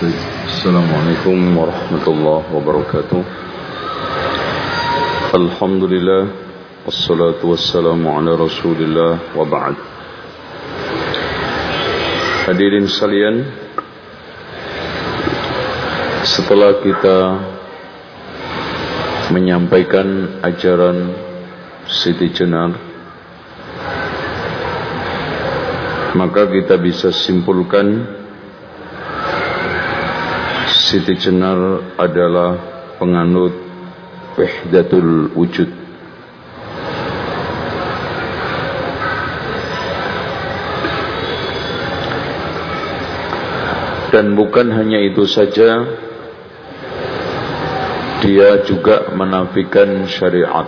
السلام عليكم ورحمة الله وبركاته الحمد لله والصلاة والسلام على رسول الله وبعد Hadirin sekalian Setelah kita Menyampaikan ajaran Siti Jenar Maka kita bisa simpulkan Siti Jenar adalah penganut wahdatul wujud. Dan bukan hanya itu saja, dia juga menafikan syariat.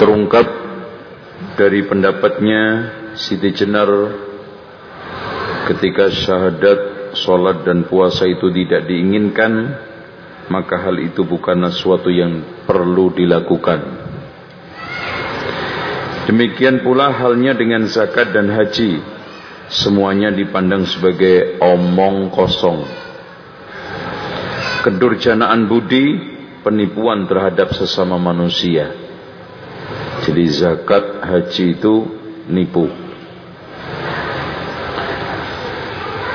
Terungkap dari pendapatnya Siti Jenar ketika syahadat, sholat dan puasa itu tidak diinginkan, maka hal itu bukanlah sesuatu yang perlu dilakukan. Demikian pula halnya dengan zakat dan haji, semuanya dipandang sebagai omong kosong. Kedurjanaan budi, penipuan terhadap sesama manusia. Jadi zakat haji itu nipu.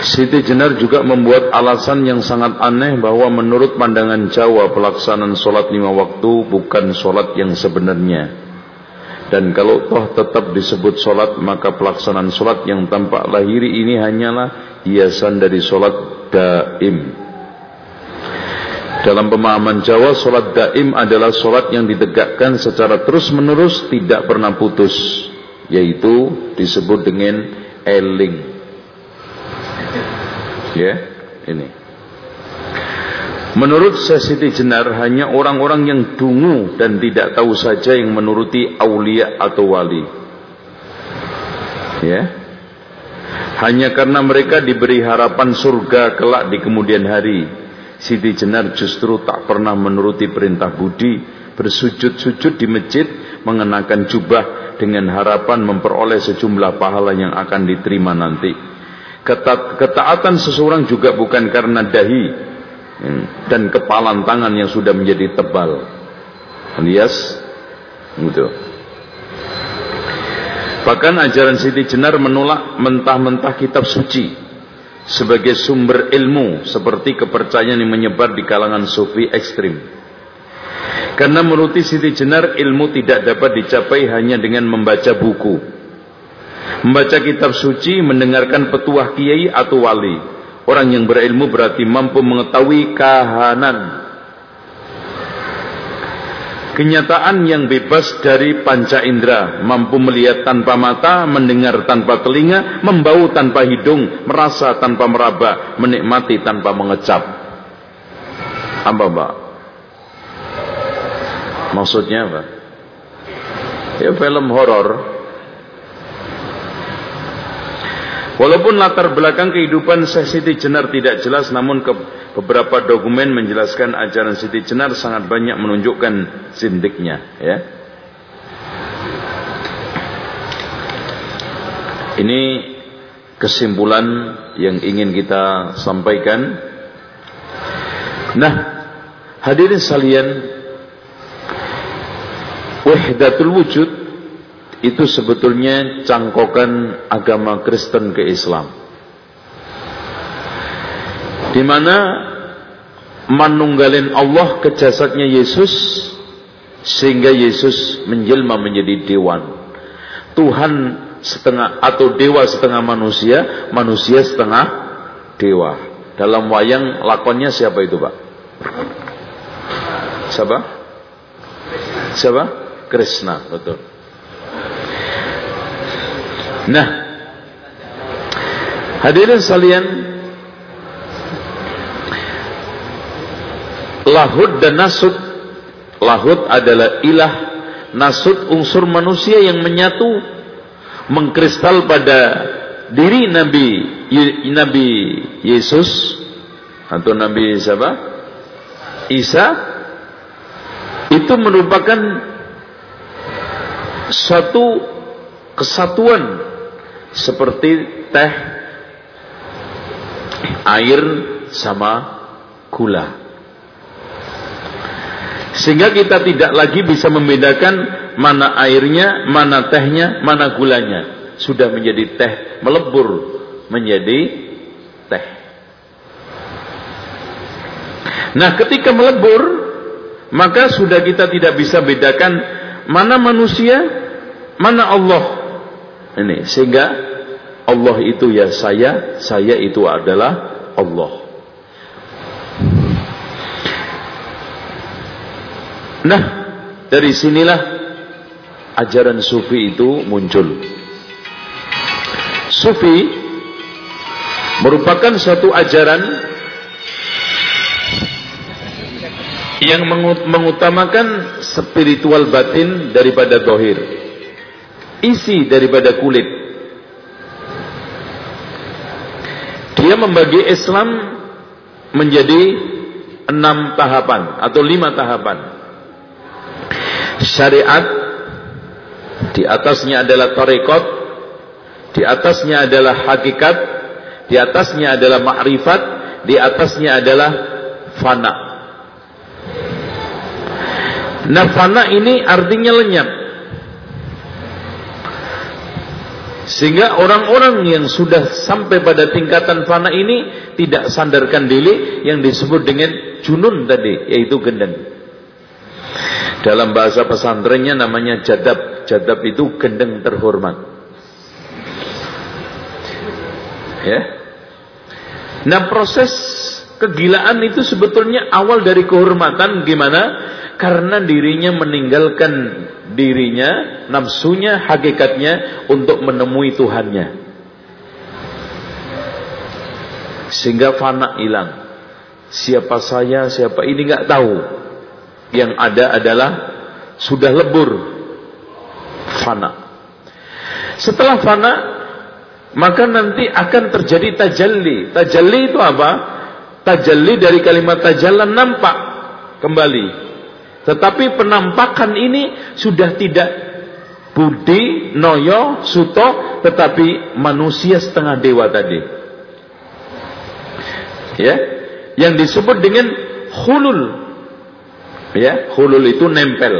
Siti Jenar juga membuat alasan yang sangat aneh bahwa menurut pandangan Jawa pelaksanaan sholat lima waktu bukan sholat yang sebenarnya. Dan kalau toh tetap disebut sholat maka pelaksanaan sholat yang tampak lahiri ini hanyalah hiasan dari sholat daim. Dalam pemahaman Jawa, sholat daim adalah sholat yang ditegakkan secara terus menerus tidak pernah putus. Yaitu disebut dengan eling. Ya, ini. Menurut Siti Jenar hanya orang-orang yang dungu dan tidak tahu saja yang menuruti aulia atau wali. Ya. Hanya karena mereka diberi harapan surga kelak di kemudian hari. Siti Jenar justru tak pernah menuruti perintah budi, bersujud-sujud di masjid, mengenakan jubah dengan harapan memperoleh sejumlah pahala yang akan diterima nanti. Ketaatan seseorang juga bukan karena dahi hmm, dan kepalan tangan yang sudah menjadi tebal. Alias gitu. Bahkan ajaran Siti Jenar menolak mentah-mentah kitab suci sebagai sumber ilmu seperti kepercayaan yang menyebar di kalangan sufi ekstrim. Karena menurut Siti Jenar ilmu tidak dapat dicapai hanya dengan membaca buku Membaca kitab suci, mendengarkan petuah kiai atau wali. Orang yang berilmu berarti mampu mengetahui kahanan. Kenyataan yang bebas dari panca indera, mampu melihat tanpa mata, mendengar tanpa telinga, membau tanpa hidung, merasa tanpa meraba, menikmati tanpa mengecap. Apa mbak? Maksudnya apa? Ya film horor Walaupun latar belakang kehidupan Syekh Siti Jenar tidak jelas namun ke beberapa dokumen menjelaskan ajaran Siti Jenar sangat banyak menunjukkan sindiknya ya. Ini kesimpulan yang ingin kita sampaikan. Nah, hadirin sekalian, wahdatul wujud itu sebetulnya cangkokan agama Kristen ke Islam. Di mana manunggalin Allah ke jasadnya Yesus sehingga Yesus menjelma menjadi dewan. Tuhan setengah atau dewa setengah manusia, manusia setengah dewa. Dalam wayang lakonnya siapa itu, Pak? Siapa? Siapa? Krishna, betul. Nah, hadirin sekalian, lahud dan nasud. Lahud adalah ilah, nasud unsur manusia yang menyatu, mengkristal pada diri Nabi Nabi Yesus atau Nabi siapa? Isa itu merupakan satu kesatuan seperti teh Air sama gula. Sehingga kita tidak lagi bisa membedakan mana airnya, mana tehnya, mana gulanya. Sudah menjadi teh melebur menjadi teh. Nah, ketika melebur, maka sudah kita tidak bisa bedakan mana manusia, mana Allah. Ini sehingga Allah itu ya saya, saya itu adalah Allah. Nah, dari sinilah ajaran sufi itu muncul. Sufi merupakan suatu ajaran yang mengutamakan spiritual batin daripada dohir. Isi daripada kulit. Dia membagi Islam menjadi enam tahapan atau lima tahapan. Syariat di atasnya adalah tarekat di atasnya adalah hakikat di atasnya adalah makrifat di atasnya adalah fana. Nah fana ini artinya lenyap sehingga orang-orang yang sudah sampai pada tingkatan fana ini tidak sandarkan diri yang disebut dengan junun tadi yaitu gendeng dalam bahasa pesantrennya namanya jadab. Jadab itu gendeng terhormat. Ya. Nah proses kegilaan itu sebetulnya awal dari kehormatan gimana? Karena dirinya meninggalkan dirinya, nafsunya, hakikatnya untuk menemui Tuhannya. Sehingga fana hilang. Siapa saya, siapa ini nggak tahu. Yang ada adalah sudah lebur. Fana. Setelah fana maka nanti akan terjadi tajalli. Tajalli itu apa? Tajalli dari kalimat tajallan nampak kembali tetapi penampakan ini sudah tidak budi, noyo, suto tetapi manusia setengah dewa tadi ya yang disebut dengan hulul Ya, hulul itu nempel.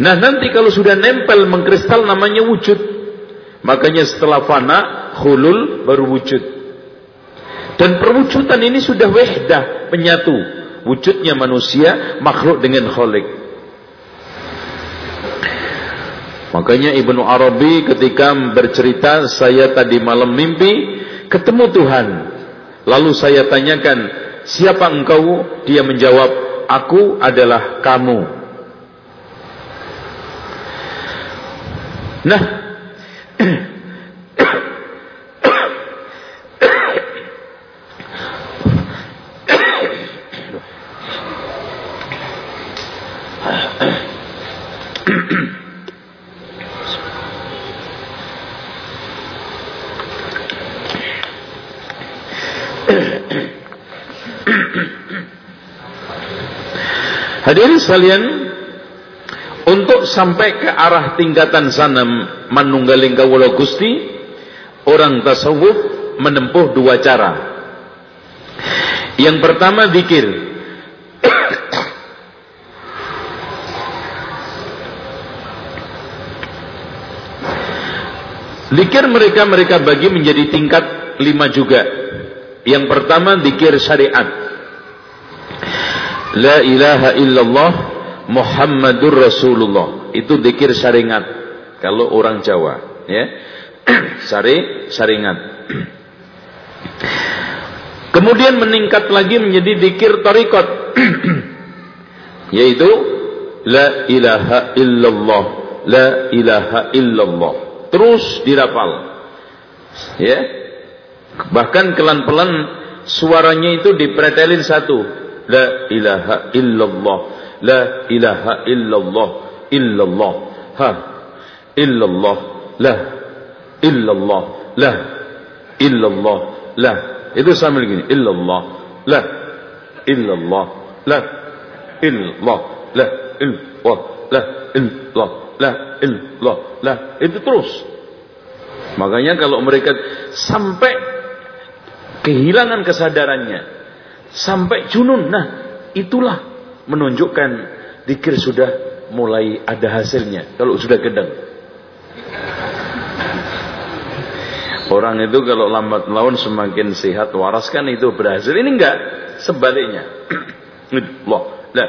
Nah, nanti kalau sudah nempel mengkristal namanya wujud. Makanya setelah fana, hulul baru wujud. Dan perwujudan ini sudah wehdah, menyatu. Wujudnya manusia, makhluk dengan kholik. Makanya Ibnu Arabi ketika bercerita, saya tadi malam mimpi ketemu Tuhan. Lalu saya tanyakan, siapa engkau? Dia menjawab, aku adalah kamu. Nah, Hadirin sekalian, untuk sampai ke arah tingkatan sana manunggaling kawula Gusti, orang tasawuf menempuh dua cara. Yang pertama zikir. Zikir mereka mereka bagi menjadi tingkat lima juga. Yang pertama zikir syariat. La ilaha illallah Muhammadur Rasulullah. Itu dikir saringat. Kalau orang Jawa, ya. Sari, saringat. Kemudian meningkat lagi menjadi dikir tarikot. Yaitu La ilaha illallah. La ilaha illallah. Terus dirapal. Ya. Bahkan kelan-pelan suaranya itu dipretelin satu La ilaha illallah. La ilaha illallah. Illallah. Ha. Illallah. La. Illallah. La. Illallah. La. Itu sambil gini. Illallah. La. Illallah. La. Illallah. La. Illallah. La. Illallah. La. Illallah. La. Itu terus. Makanya kalau mereka sampai kehilangan kesadarannya sampai junun. Nah, itulah menunjukkan dikir sudah mulai ada hasilnya kalau sudah gedang. Orang itu kalau lambat laun semakin sehat waras kan itu berhasil. Ini enggak, sebaliknya. Allah, la,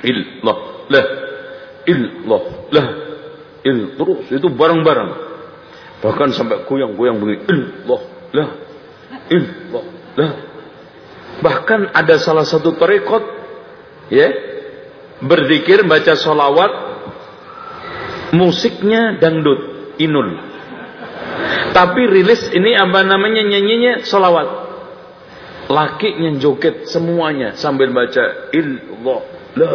illah, la, illah, la, il terus itu bareng-bareng. Bahkan sampai goyang-goyang begini. Illah, la, illah, la. Bahkan ada salah satu tarekat ya berzikir baca solawat musiknya dangdut inul tapi rilis ini apa namanya nyanyinya solawat. Lakinya joget semuanya sambil baca illallah la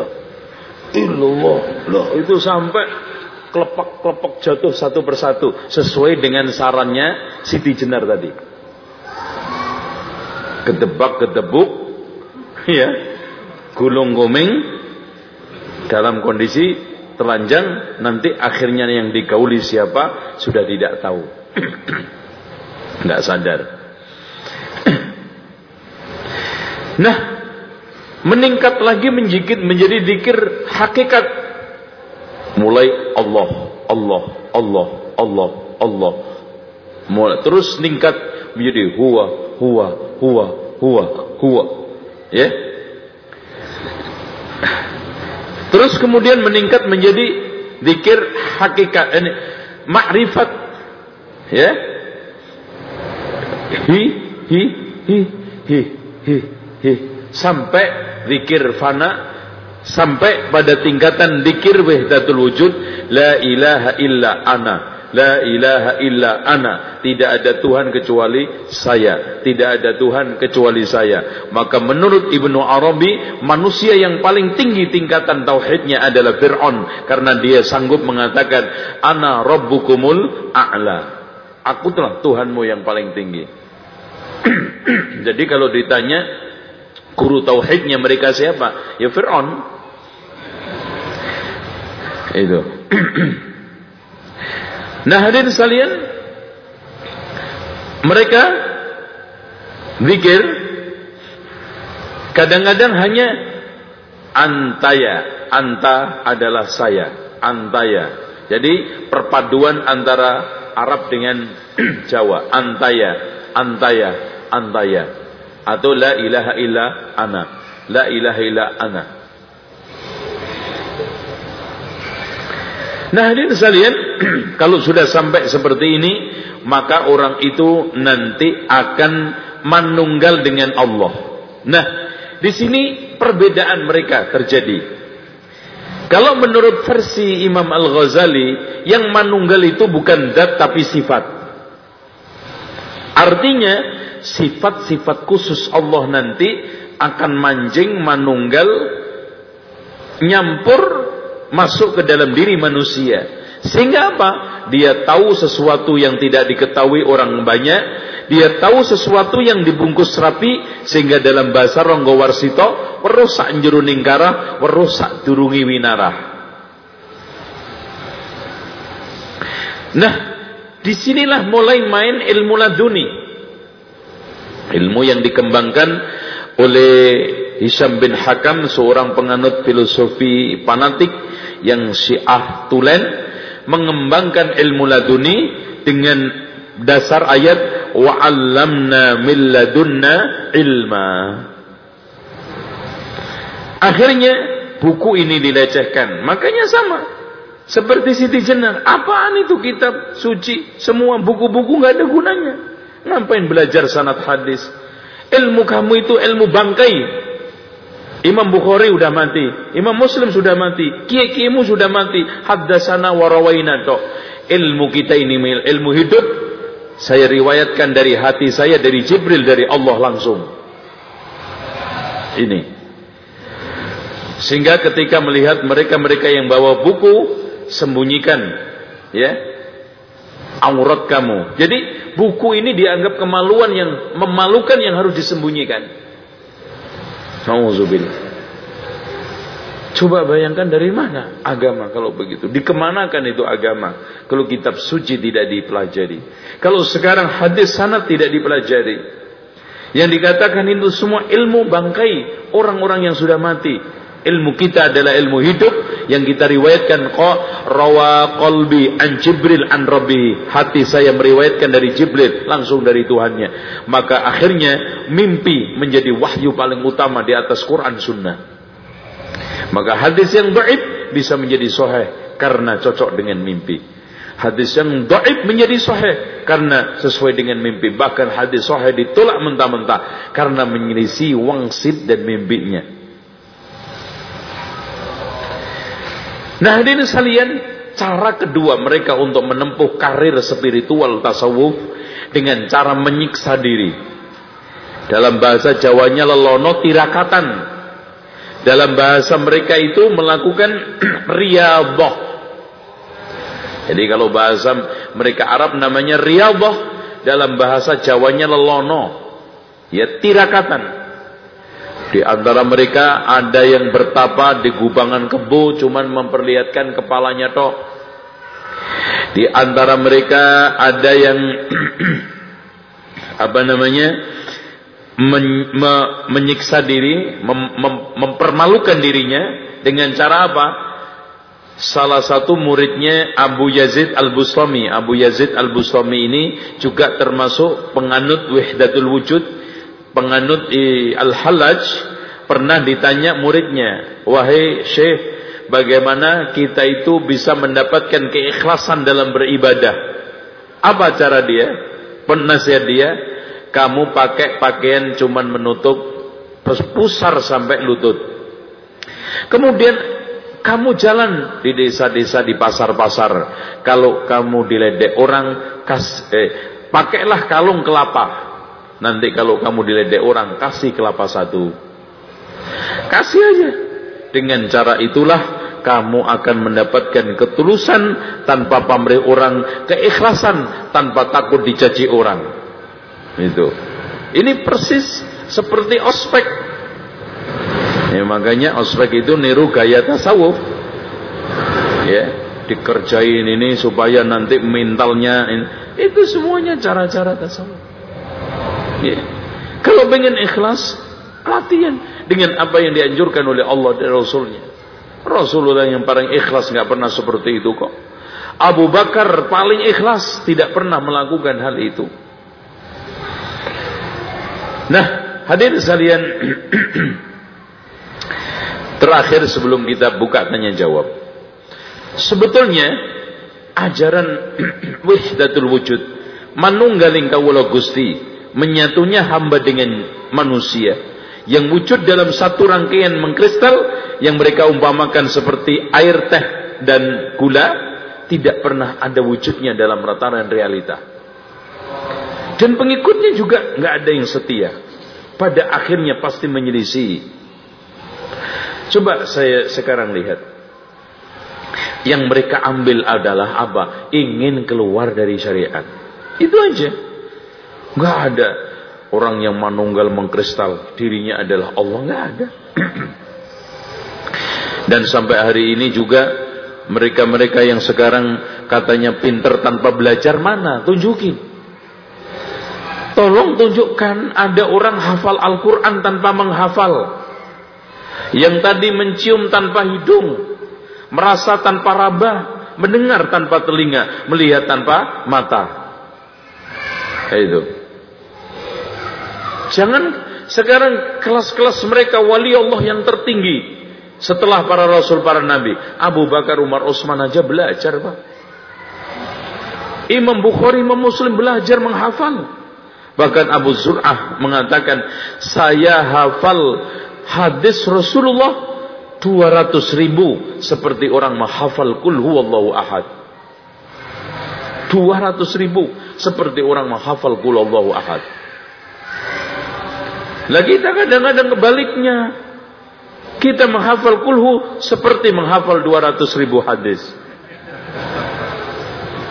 illallah la itu sampai kelepak-kelepak jatuh satu persatu sesuai dengan sarannya Siti Jenar tadi. Kedebak kedebuk ya gulung gomeng dalam kondisi telanjang nanti akhirnya yang digauli siapa sudah tidak tahu nggak sadar. Nah, meningkat lagi menjikit menjadi dikir hakikat. Mulai Allah, Allah, Allah, Allah, Allah. Mulai terus meningkat menjadi huwa, huwa, huwa, huwa, huwa. Ya. Terus kemudian meningkat menjadi dikir hakikat ini makrifat Ya. Hi hi hi hi hi hi sampai zikir fana sampai pada tingkatan zikir wahdatul wujud la ilaha illa ana La ilaha illa ana. Tidak ada Tuhan kecuali saya. Tidak ada Tuhan kecuali saya. Maka menurut Ibnu Arabi, manusia yang paling tinggi tingkatan tauhidnya adalah Fir'aun. Karena dia sanggup mengatakan, Ana Rabbukumul A'la. Aku telah Tuhanmu yang paling tinggi. Jadi kalau ditanya guru tauhidnya mereka siapa? Ya Fir'aun. Itu. nah hadirin sekalian, mereka zikir kadang-kadang hanya antaya, anta adalah saya, antaya. Jadi perpaduan antara Arab dengan Jawa. Antaya antaya antaya. Atau la ilaha illa ana. La ilaha illa ana Nah hadirin sekalian kalau sudah sampai seperti ini maka orang itu nanti akan menunggal dengan Allah. Nah, di sini perbedaan mereka terjadi. Kalau menurut versi Imam Al-Ghazali, yang manunggal itu bukan zat tapi sifat. Artinya, sifat-sifat khusus Allah nanti akan manjing manunggal nyampur masuk ke dalam diri manusia. Sehingga apa? Dia tahu sesuatu yang tidak diketahui orang banyak dia tahu sesuatu yang dibungkus rapi sehingga dalam bahasa Ronggo Warsito werusak njeruning karah, werusak durungi winarah. Nah, di sinilah mulai main ilmu laduni. Ilmu yang dikembangkan oleh Hisham bin Hakam, seorang penganut filosofi fanatik yang syiah tulen, mengembangkan ilmu laduni dengan dasar ayat wa 'allamna min ladunna ilma. Akhirnya buku ini dilecehkan. Makanya sama. Seperti Siti Jenar. Apaan itu kitab suci? Semua buku-buku nggak ada gunanya. Ngapain belajar sanad hadis? Ilmu kamu itu ilmu bangkai. Imam Bukhari sudah mati, Imam Muslim sudah mati, kiai-kiaimu sudah mati. Haddasana warawaina Ilmu kita ini ilmu hidup saya riwayatkan dari hati saya dari Jibril dari Allah langsung. Ini. Sehingga ketika melihat mereka-mereka yang bawa buku sembunyikan ya aurat kamu. Jadi buku ini dianggap kemaluan yang memalukan yang harus disembunyikan. Nauzubillah. Coba bayangkan dari mana agama kalau begitu. Dikemanakan itu agama. Kalau kitab suci tidak dipelajari. Kalau sekarang hadis sanad tidak dipelajari. Yang dikatakan itu semua ilmu bangkai orang-orang yang sudah mati. Ilmu kita adalah ilmu hidup yang kita riwayatkan kok rawa qalbi an Jibril an Rabbi. Hati saya meriwayatkan dari Jibril langsung dari Tuhannya. Maka akhirnya mimpi menjadi wahyu paling utama di atas Quran Sunnah. Maka hadis yang dhaif bisa menjadi sahih karena cocok dengan mimpi. Hadis yang dhaif menjadi sahih karena sesuai dengan mimpi. Bahkan hadis sahih ditolak mentah-mentah karena menyelisih wangsit dan mimpinya. Nah, hadirin sekalian, cara kedua mereka untuk menempuh karir spiritual tasawuf dengan cara menyiksa diri. Dalam bahasa Jawanya lelono tirakatan. Dalam bahasa mereka itu melakukan riyadhah jadi kalau bahasa mereka Arab namanya riyadhah, dalam bahasa Jawanya lelono. Ya tirakatan. Di antara mereka ada yang bertapa di gubangan kebo cuman memperlihatkan kepalanya tok. Di antara mereka ada yang apa namanya? Men, me, menyiksa diri, mem, mem, mempermalukan dirinya dengan cara apa? salah satu muridnya Abu Yazid Al-Bustami. Abu Yazid Al-Bustami ini juga termasuk penganut Wahdatul Wujud, penganut Al-Halaj. Pernah ditanya muridnya, "Wahai Syekh, bagaimana kita itu bisa mendapatkan keikhlasan dalam beribadah?" Apa cara dia? Penasihat dia, "Kamu pakai pakaian cuman menutup pusar sampai lutut." Kemudian kamu jalan di desa-desa, di pasar-pasar. Kalau kamu diledek orang, kas, eh, pakailah kalung kelapa. Nanti kalau kamu diledek orang, kasih kelapa satu. Kasih aja. Dengan cara itulah kamu akan mendapatkan ketulusan tanpa pamrih orang, keikhlasan tanpa takut dicaci orang. Itu. Ini persis seperti ospek Ya, makanya ospek itu niru gaya tasawuf. Ya, dikerjain ini supaya nanti mentalnya itu semuanya cara-cara tasawuf. Ya. Kalau pengen ikhlas, latihan dengan apa yang dianjurkan oleh Allah dan Rasulnya. Rasulullah yang paling ikhlas nggak pernah seperti itu kok. Abu Bakar paling ikhlas tidak pernah melakukan hal itu. Nah, hadir sekalian Terakhir sebelum kita buka tanya jawab. Sebetulnya ajaran wahdatul wujud manunggaling kawula Gusti menyatunya hamba dengan manusia yang wujud dalam satu rangkaian mengkristal yang mereka umpamakan seperti air teh dan gula tidak pernah ada wujudnya dalam rataran realita. Dan pengikutnya juga nggak ada yang setia. Pada akhirnya pasti menyelisih Coba saya sekarang lihat. Yang mereka ambil adalah apa? Ingin keluar dari syariat. Itu aja. Gak ada orang yang manunggal mengkristal dirinya adalah Allah. Gak ada. Dan sampai hari ini juga mereka-mereka yang sekarang katanya pinter tanpa belajar mana? Tunjukin. Tolong tunjukkan ada orang hafal Al-Quran tanpa menghafal. Yang tadi mencium tanpa hidung, merasa tanpa raba, mendengar tanpa telinga, melihat tanpa mata. Itu. Jangan sekarang kelas-kelas mereka wali Allah yang tertinggi setelah para rasul, para nabi. Abu Bakar, Umar, Utsman aja belajar, Pak. Imam Bukhari, Imam Muslim belajar menghafal. Bahkan Abu Zur'ah mengatakan, saya hafal hadis Rasulullah 200 ribu seperti orang menghafal kul huwallahu ahad 200 ribu seperti orang menghafal kul huwallahu ahad lah kita kadang-kadang kebaliknya kita menghafal kulhu seperti menghafal 200 ribu hadis.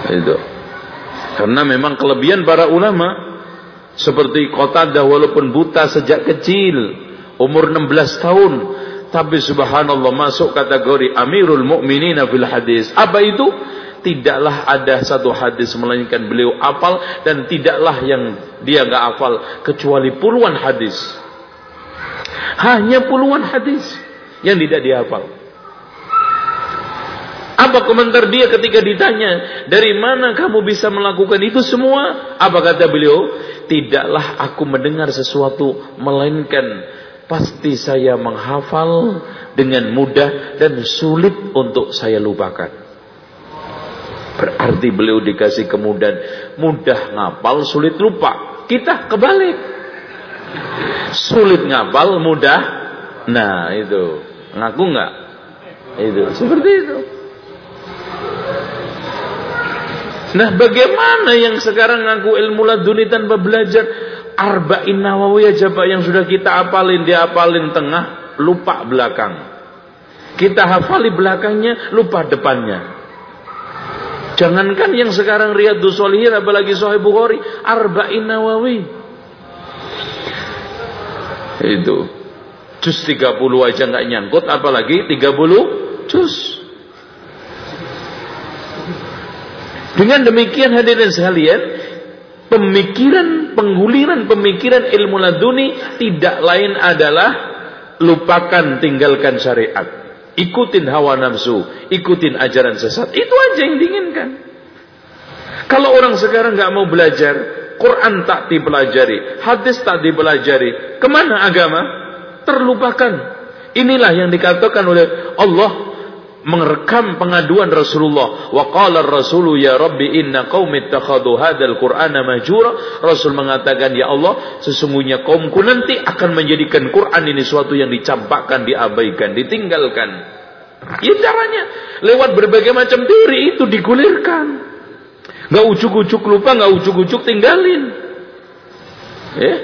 Itu. Karena memang kelebihan para ulama seperti kota dah walaupun buta sejak kecil umur 16 tahun tapi subhanallah masuk kategori amirul mu'minina fil hadis. Apa itu tidaklah ada satu hadis melainkan beliau apal dan tidaklah yang dia nggak hafal kecuali puluhan hadis. Hanya puluhan hadis yang tidak dihafal. Apa komentar dia ketika ditanya, dari mana kamu bisa melakukan itu semua? Apa kata beliau? Tidaklah aku mendengar sesuatu, melainkan pasti saya menghafal dengan mudah dan sulit untuk saya lupakan. Berarti beliau dikasih kemudahan, mudah ngapal, sulit lupa. Kita kebalik. Sulit ngapal, mudah. Nah, itu. Ngaku nggak? Itu, seperti itu. Nah bagaimana yang sekarang ngaku ilmu laduni tanpa belajar Arba'in Nawawi aja Pak yang sudah kita apalin dia apalin tengah lupa belakang kita hafali belakangnya lupa depannya jangankan yang sekarang Riyadus Solihin apalagi Sahih Bukhari Arba'in Nawawi. Itu. Juz 30 aja nggak nyangkut apalagi 30 juz. Dengan demikian hadirin sekalian, pemikiran pengguliran pemikiran ilmu laduni tidak lain adalah lupakan tinggalkan syariat. Ikutin hawa nafsu, ikutin ajaran sesat. Itu aja yang diinginkan. Kalau orang sekarang nggak mau belajar, Quran tak dipelajari, hadis tak dipelajari, ke mana agama? Terlupakan. Inilah yang dikatakan oleh Allah merekam pengaduan Rasulullah. Wa qala rasulu ya rabbi inna qaumi ittakhadhu hadzal qur'ana majura. Rasul mengatakan ya Allah sesungguhnya kaumku nanti akan menjadikan Quran ini suatu yang dicampakkan diabaikan ditinggalkan. Ya caranya lewat berbagai macam teori itu digulirkan. Enggak ujuk-ujuk lupa enggak ujuk-ujuk tinggalin. Ya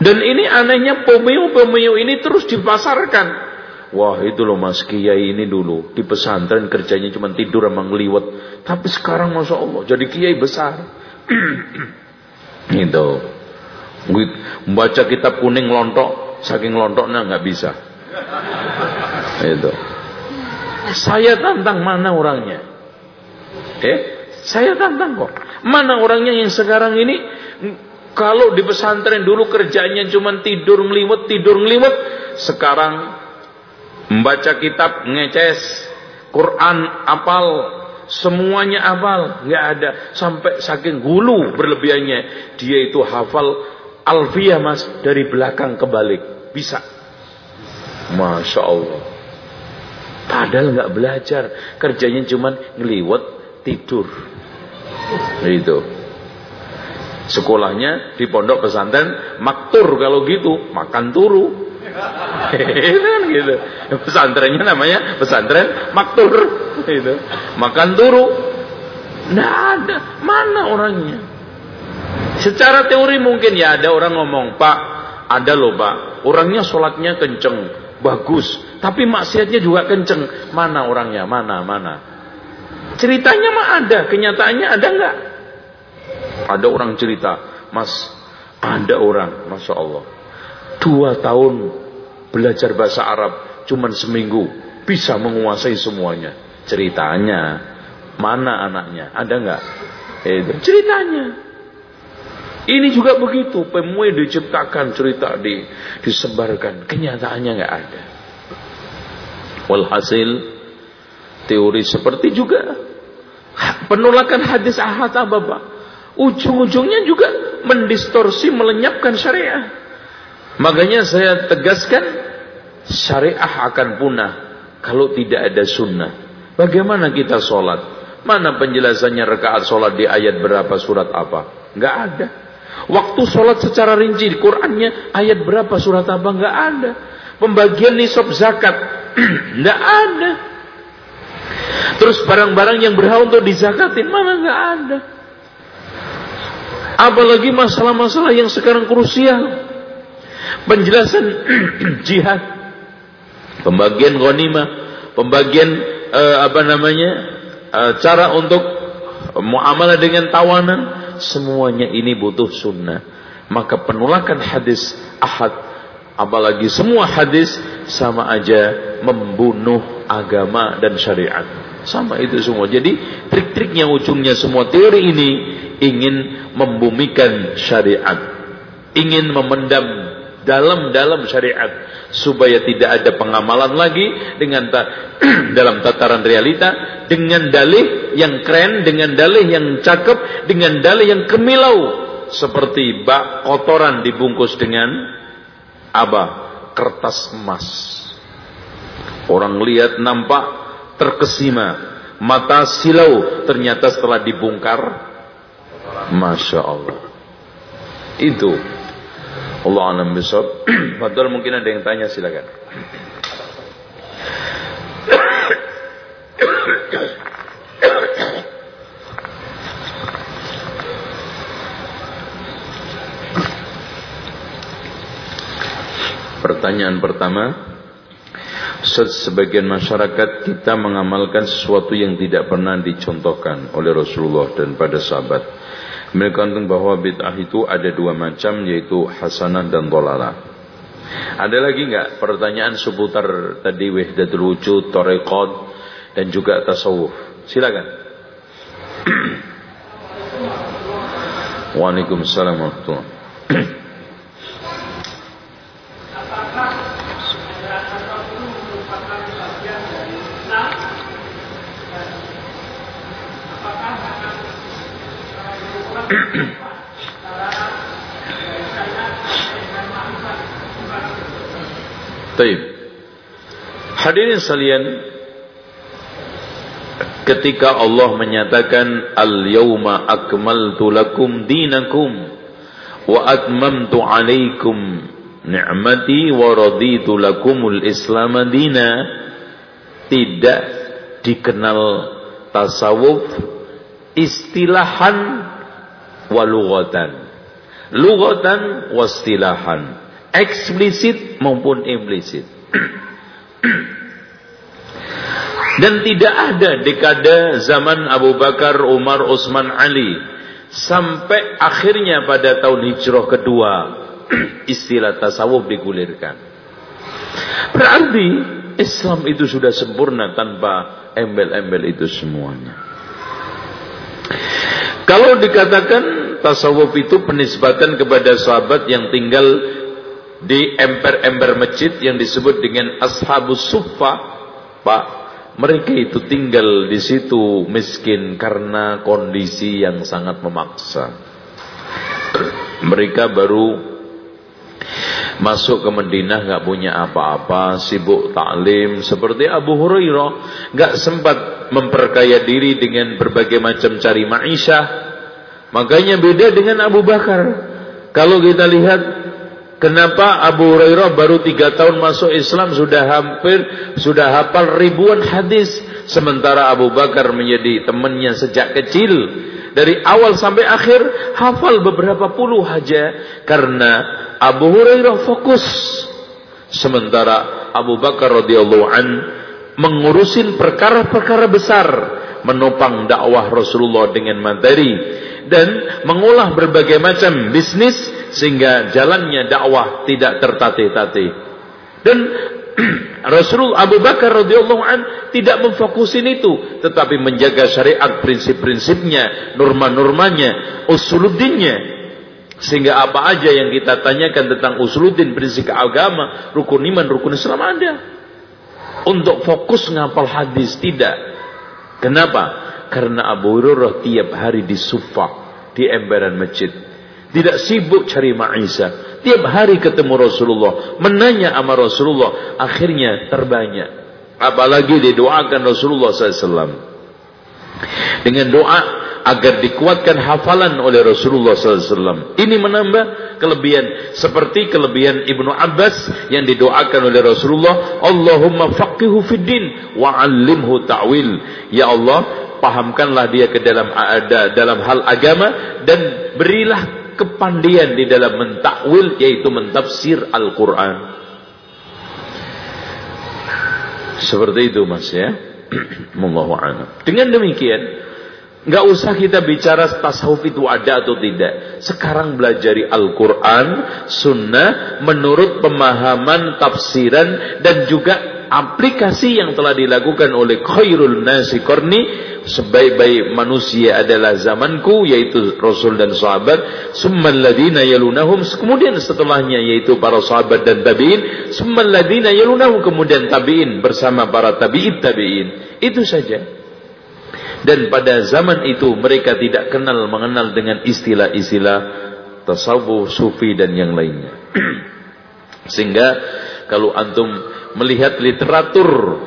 dan ini anehnya pemiu-pemiu ini terus dipasarkan Wah itu loh mas kiai ini dulu di pesantren kerjanya cuma tidur sama ngeliwet. Tapi sekarang masya Allah jadi kiai besar. itu. Membaca kitab kuning lontok, saking lontoknya nggak bisa. itu. Saya tantang mana orangnya? Eh, saya tantang kok. Mana orangnya yang sekarang ini kalau di pesantren dulu kerjanya cuma tidur ngeliwet, tidur ngeliwet, sekarang membaca kitab ngeces, Quran apal, semuanya apal, nggak ada. Sampai saking gulu berlebihannya. Dia itu hafal alfiyah mas dari belakang kebalik bisa, masya Allah. Padahal nggak belajar, kerjanya cuma ngeliwet tidur, itu. Sekolahnya di pondok pesantren maktur kalau gitu. Makan turu kan gitu. Pesantrennya namanya pesantren maktur. Gitu. Makan turu. Nah ada. Mana orangnya? Secara teori mungkin ya ada orang ngomong, Pak, ada loh Pak. Orangnya sholatnya kenceng, bagus. Tapi maksiatnya juga kenceng. Mana orangnya? Mana? Mana? Ceritanya mah ada. Kenyataannya ada nggak? Ada orang cerita, Mas, ada orang, Masya Allah Dua tahun belajar bahasa Arab cuman seminggu bisa menguasai semuanya. Ceritanya mana anaknya? Ada nggak? Itu ceritanya. Ini juga begitu. Pemui diciptakan cerita di disebarkan. Kenyataannya nggak ada. Walhasil teori seperti juga penolakan hadis ahad apa? Ujung-ujungnya juga mendistorsi, melenyapkan syariah. Makanya saya tegaskan syariah akan punah kalau tidak ada sunnah. Bagaimana kita sholat? Mana penjelasannya rekaat sholat di ayat berapa surat apa? Enggak ada. Waktu sholat secara rinci di Qurannya ayat berapa surat apa? Enggak ada. Pembagian nisab zakat enggak ada. Terus barang-barang yang berhak untuk dizakatin mana enggak ada. Apalagi masalah-masalah yang sekarang krusial penjelasan jihad, pembagian ghanimah, pembagian uh, apa namanya uh, cara untuk muamalah dengan tawanan, semuanya ini butuh sunnah. Maka penolakan hadis ahad, apalagi semua hadis sama aja membunuh agama dan syariat. Sama itu semua. Jadi trik-triknya ujungnya semua teori ini ingin membumikan syariat. Ingin memendam dalam-dalam syariat. Supaya tidak ada pengamalan lagi dengan ta dalam tataran realita dengan dalih yang keren dengan dalih yang cakep dengan dalih yang kemilau. Seperti bak kotoran dibungkus dengan apa? Kertas emas. Orang lihat nampak terkesima. Mata silau. Ternyata setelah dibongkar Masya Allah. Itu Allah alam besok. Padahal mungkin ada yang tanya silakan. Pertanyaan pertama, sebagian masyarakat kita mengamalkan sesuatu yang tidak pernah dicontohkan oleh Rasulullah dan pada sahabat mengandung bahwa bid'ah itu ada dua macam yaitu hasanah dan dolalah. Ada lagi enggak pertanyaan seputar tadi wahdatul wujud, tarekat dan juga tasawuf? Silakan. Waalaikumsalam warahmatullahi Taib. Hadirin sekalian, ketika Allah menyatakan al-yauma akmaltu lakum dinakum wa atmamtu alaikum ni'mati wa raditu lakumul islam dina tidak dikenal tasawuf istilahan wa lughatan. Lughatan wa istilahan. Eksplisit maupun implisit. Dan tidak ada dekade zaman Abu Bakar, Umar, Utsman, Ali sampai akhirnya pada tahun hijrah kedua istilah tasawuf digulirkan. Berarti Islam itu sudah sempurna tanpa embel-embel itu semuanya. Kalau dikatakan tasawuf itu penisbatan kepada sahabat yang tinggal di emper-emper masjid yang disebut dengan ashabus sufa, Pak, mereka itu tinggal di situ miskin karena kondisi yang sangat memaksa. Mereka baru masuk ke Madinah nggak punya apa-apa, sibuk taklim seperti Abu Hurairah, nggak sempat memperkaya diri dengan berbagai macam cari ma'isyah. Makanya beda dengan Abu Bakar. Kalau kita lihat kenapa Abu Hurairah baru tiga tahun masuk Islam sudah hampir sudah hafal ribuan hadis, sementara Abu Bakar menjadi temannya sejak kecil dari awal sampai akhir hafal beberapa puluh aja karena Abu Hurairah fokus sementara Abu Bakar radhiyallahu an mengurusin perkara-perkara besar menopang dakwah Rasulullah dengan materi dan mengolah berbagai macam bisnis sehingga jalannya dakwah tidak tertatih-tatih dan Rasul Abu Bakar radhiyallahu an tidak memfokusin itu, tetapi menjaga syariat prinsip-prinsipnya, norma-normanya, usuluddinnya. Sehingga apa aja yang kita tanyakan tentang usuluddin, prinsip agama, rukun iman, rukun Islam ada. Untuk fokus ngapal hadis tidak. Kenapa? Karena Abu Hurairah tiap hari di sufa, di emperan masjid. Tidak sibuk cari ma'isa Tiap hari ketemu Rasulullah, menanya sama Rasulullah, akhirnya terbanyak. Apalagi didoakan Rasulullah SAW. Dengan doa agar dikuatkan hafalan oleh Rasulullah SAW. Ini menambah kelebihan seperti kelebihan Ibnu Abbas yang didoakan oleh Rasulullah, Allahumma faqihu fid din wa 'allimhu ta'wil. Ya Allah, pahamkanlah dia ke dalam dalam hal agama dan berilah kepandian di dalam mentakwil yaitu mentafsir Al-Quran. Seperti itu mas ya. Dengan demikian, nggak usah kita bicara tasawuf itu ada atau tidak. Sekarang belajari Al-Quran, Sunnah, menurut pemahaman, tafsiran dan juga aplikasi yang telah dilakukan oleh khairul nasi korni sebaik-baik manusia adalah zamanku yaitu Rasul dan sahabat. Summal ladina yalunahum kemudian setelahnya yaitu para sahabat dan tabi'in. Summal ladina yalunahum kemudian tabi'in bersama para tabi'in tabi'in. Itu saja dan pada zaman itu mereka tidak kenal mengenal dengan istilah-istilah tasawuf sufi dan yang lainnya sehingga kalau antum melihat literatur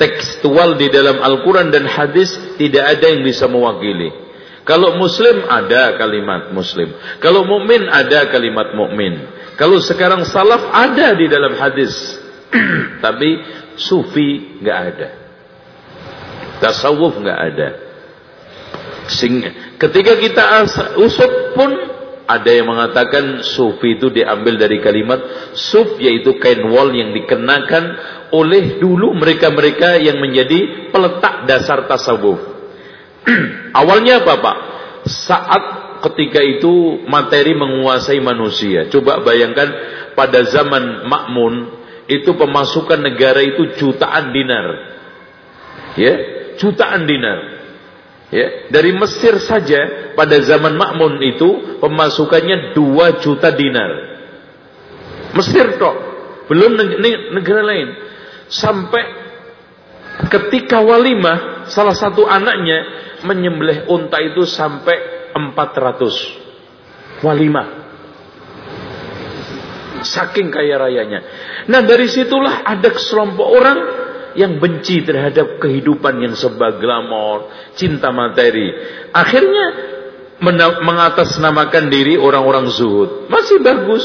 tekstual di dalam Al-Quran dan hadis tidak ada yang bisa mewakili. Kalau muslim ada kalimat muslim. Kalau mukmin ada kalimat mukmin. Kalau sekarang salaf ada di dalam hadis. Tapi sufi nggak ada. Tasawuf nggak ada. Sehingga ketika kita usut pun ada yang mengatakan sufi itu diambil dari kalimat suf yaitu kain wol yang dikenakan oleh dulu mereka-mereka yang menjadi peletak dasar tasawuf. Awalnya apa Pak? Saat ketika itu materi menguasai manusia. Coba bayangkan pada zaman Makmun itu pemasukan negara itu jutaan dinar. Ya, jutaan dinar. Ya, dari Mesir saja pada zaman Makmun itu pemasukannya 2 juta dinar. Mesir toh, belum negara lain. Sampai ketika walimah salah satu anaknya menyembelih unta itu sampai 400 walimah. Saking kaya rayanya. Nah dari situlah ada sekelompok orang yang benci terhadap kehidupan yang serba glamor, cinta materi. Akhirnya mengatasnamakan diri orang-orang zuhud. Masih bagus.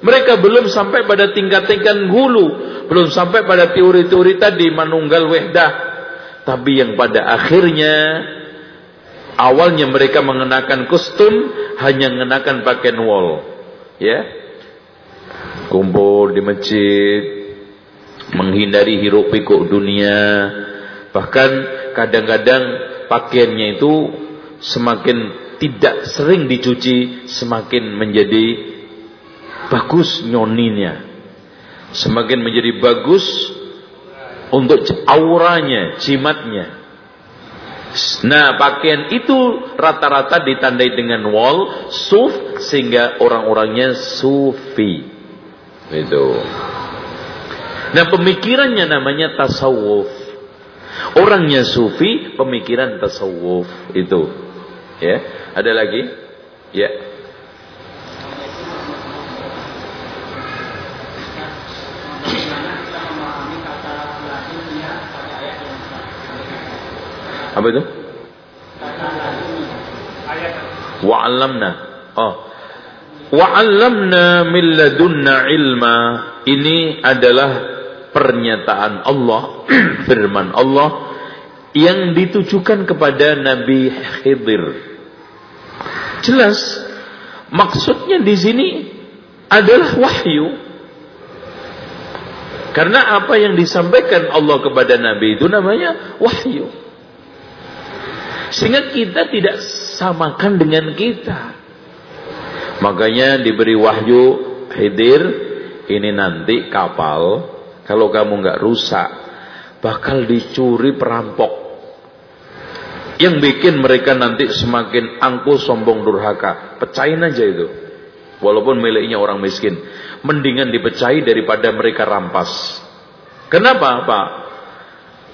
Mereka belum sampai pada tingkat-tingkat hulu, belum sampai pada teori-teori tadi manunggal wehdah. Tapi yang pada akhirnya awalnya mereka mengenakan kostum hanya mengenakan pakaian wall. Ya. Kumpul di masjid, menghindari hiruk pikuk dunia bahkan kadang-kadang pakaiannya itu semakin tidak sering dicuci semakin menjadi bagus nyoninya semakin menjadi bagus untuk auranya jimatnya Nah pakaian itu rata-rata ditandai dengan wall suf sehingga orang-orangnya sufi. Itu. Nah pemikirannya namanya tasawuf. Orangnya sufi, pemikiran tasawuf itu. Ya, ada lagi? Ya. Apa itu? Wa'allamna. Oh. Wa'allamna min ladunna ilma. Ini adalah pernyataan Allah, firman Allah yang ditujukan kepada Nabi Khidir. Jelas maksudnya di sini adalah wahyu. Karena apa yang disampaikan Allah kepada Nabi itu namanya wahyu. Sehingga kita tidak samakan dengan kita. Makanya diberi wahyu Khidir ini nanti kapal kalau kamu nggak rusak, bakal dicuri perampok. Yang bikin mereka nanti semakin angkuh, sombong, durhaka. Pecahin aja itu. Walaupun miliknya orang miskin. Mendingan dipecahi daripada mereka rampas. Kenapa Pak?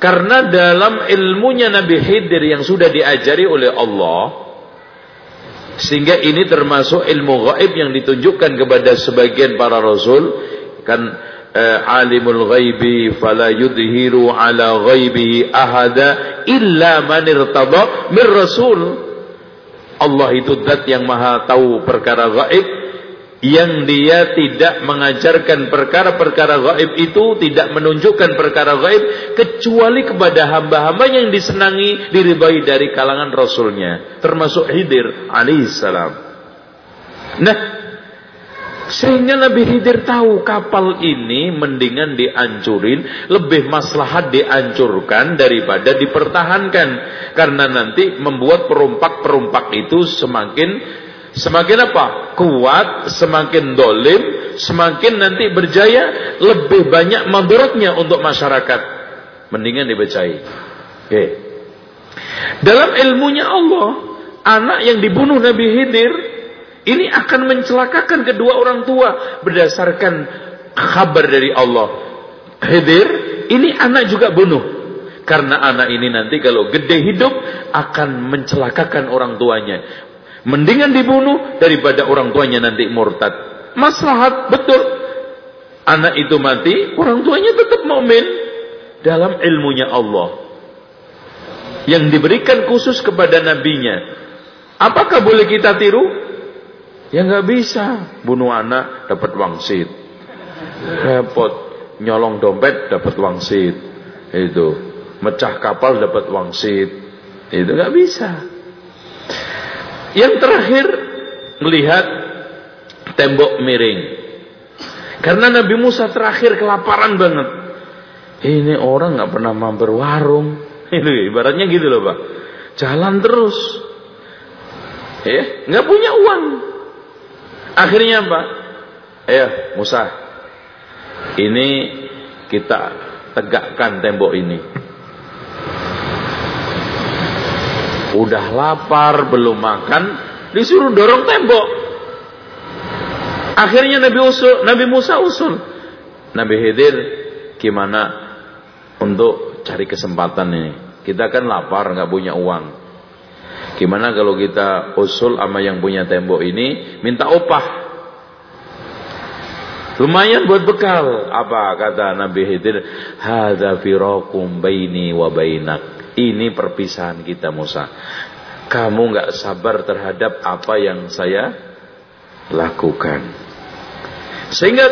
Karena dalam ilmunya Nabi Khidir yang sudah diajari oleh Allah. Sehingga ini termasuk ilmu gaib yang ditunjukkan kepada sebagian para rasul. Kan alimul ghaibi fala yudhiru ala ghaibihi ahada illa man irtada min rasul. Allah itu zat yang maha tahu perkara gaib yang dia tidak mengajarkan perkara-perkara gaib itu tidak menunjukkan perkara gaib kecuali kepada hamba-hamba yang disenangi diribai dari kalangan rasulnya termasuk Hidir alaihissalam. Nah sehingga Nabi Khidir tahu kapal ini mendingan dihancurin, lebih maslahat dihancurkan daripada dipertahankan. Karena nanti membuat perompak-perompak itu semakin semakin apa? Kuat, semakin dolim, semakin nanti berjaya lebih banyak manduratnya untuk masyarakat. Mendingan dibecai. Oke. Dalam ilmunya Allah, anak yang dibunuh Nabi Khidir ini akan mencelakakan kedua orang tua berdasarkan kabar dari Allah. Khidir ini anak juga bunuh. Karena anak ini nanti kalau gede hidup akan mencelakakan orang tuanya. Mendingan dibunuh daripada orang tuanya nanti murtad. Maslahat betul. Anak itu mati, orang tuanya tetap mukmin dalam ilmunya Allah. Yang diberikan khusus kepada nabinya. Apakah boleh kita tiru? Ya nggak bisa. Bunuh anak dapat wangsit. Repot. Nyolong dompet dapat wangsit. Itu. Mecah kapal dapat wangsit. Itu nggak bisa. Yang terakhir melihat tembok miring. Karena Nabi Musa terakhir kelaparan banget. Ini orang nggak pernah mampir warung. Itu ibaratnya gitu loh, Pak. Jalan terus. Ya, nggak punya uang. Akhirnya apa? Ayo, Musa. Ini kita tegakkan tembok ini. Udah lapar, belum makan, disuruh dorong tembok. Akhirnya Nabi usul, Nabi Musa usul. Nabi Khidir gimana untuk cari kesempatan ini? Kita kan lapar, nggak punya uang. Gimana kalau kita usul sama yang punya tembok ini minta opah? Lumayan buat bekal. Apa kata Nabi Khidir? Hadza firaqum baini wa bainak. Ini perpisahan kita Musa. Kamu nggak sabar terhadap apa yang saya lakukan. Sehingga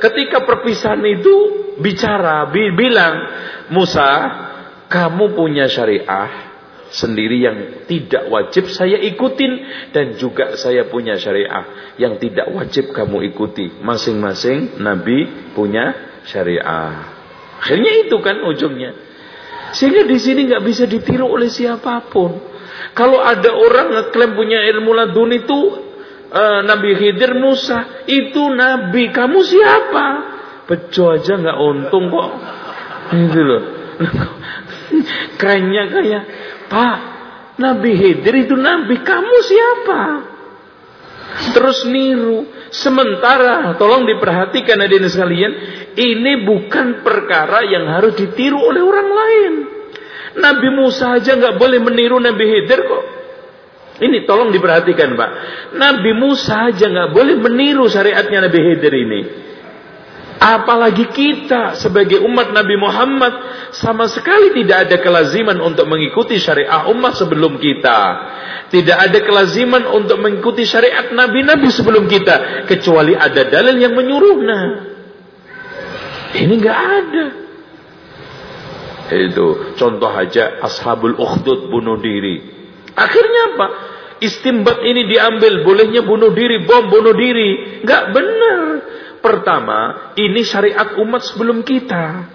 ketika perpisahan itu bicara, bilang Musa, kamu punya syariah sendiri yang tidak wajib saya ikutin dan juga saya punya syariah yang tidak wajib kamu ikuti. Masing-masing nabi punya syariah. Akhirnya itu kan ujungnya. Sehingga di sini nggak bisa ditiru oleh siapa pun. Kalau ada orang ngeklaim punya ilmu ladun itu uh, Nabi Khidir Musa itu Nabi. Kamu siapa? Bejo aja nggak untung kok. Itu loh. Kerennya kayak Pak Nabi Khidir itu Nabi. Kamu siapa? Terus niru. Sementara tolong diperhatikan hadirin sekalian, ini bukan perkara yang harus ditiru oleh orang lain. Nabi Musa aja nggak boleh meniru Nabi Khidir kok. Ini tolong diperhatikan Pak. Nabi Musa aja nggak boleh meniru syariatnya Nabi Khidir ini. Apalagi kita sebagai umat Nabi Muhammad sama sekali tidak ada kelaziman untuk mengikuti syariat umat sebelum kita. Tidak ada kelaziman untuk mengikuti syariat Nabi-Nabi sebelum kita. Kecuali ada dalil yang menyuruh. Nah, ini nggak ada. Itu contoh aja ashabul ukhdud bunuh diri. Akhirnya apa? Istimbat ini diambil, bolehnya bunuh diri, bom bunuh diri. Nggak benar. Pertama, ini syariat umat sebelum kita.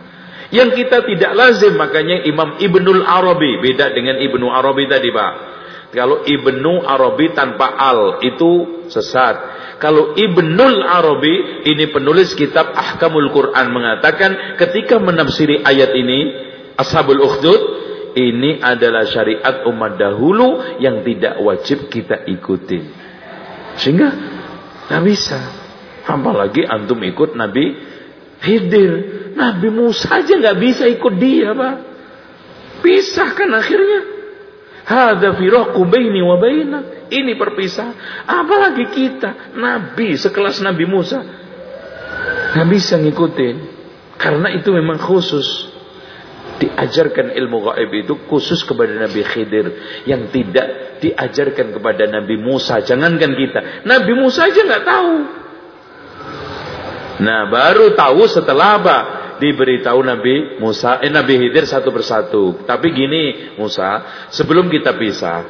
Yang kita tidak lazim makanya Imam Ibnul Arabi beda dengan Ibnu Arabi tadi Pak. Kalau Ibnu Arabi tanpa al itu sesat. Kalau Ibnul Arabi ini penulis kitab Ahkamul Quran mengatakan ketika menafsiri ayat ini Ashabul Ukhdud ini adalah syariat umat dahulu yang tidak wajib kita ikuti. Sehingga nggak bisa. Apalagi antum ikut Nabi Khidir. Nabi Musa aja nggak bisa ikut dia, Pak. Pisah kan akhirnya. Hada firaqu baini wa. Ini perpisah. Apalagi kita, Nabi sekelas Nabi Musa. Nggak bisa ngikutin. Karena itu memang khusus. Diajarkan ilmu gaib itu khusus kepada Nabi Khidir. Yang tidak diajarkan kepada Nabi Musa. Jangankan kita. Nabi Musa aja nggak tahu. Nah, baru tahu setelah apa? Diberitahu Nabi Musa, eh Nabi Khidir satu persatu. Tapi gini, Musa, sebelum kita pisah,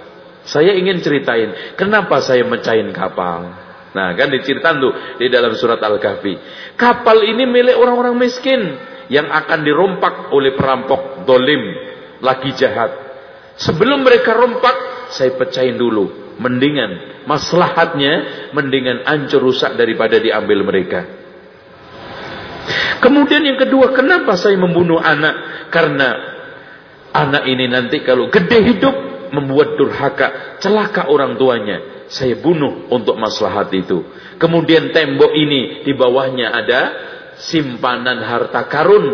saya ingin ceritain kenapa saya mecahin kapal. Nah, kan diceritain tuh di dalam surat Al-Kahfi. Kapal ini milik orang-orang miskin yang akan dirompak oleh perampok dolim, lagi jahat. Sebelum mereka rompak, saya pecahin dulu. Mendingan maslahatnya mendingan hancur rusak daripada diambil mereka. Kemudian yang kedua, kenapa saya membunuh anak? Karena anak ini nanti kalau gede hidup membuat durhaka, celaka orang tuanya. Saya bunuh untuk maslahat itu. Kemudian tembok ini di bawahnya ada simpanan harta karun.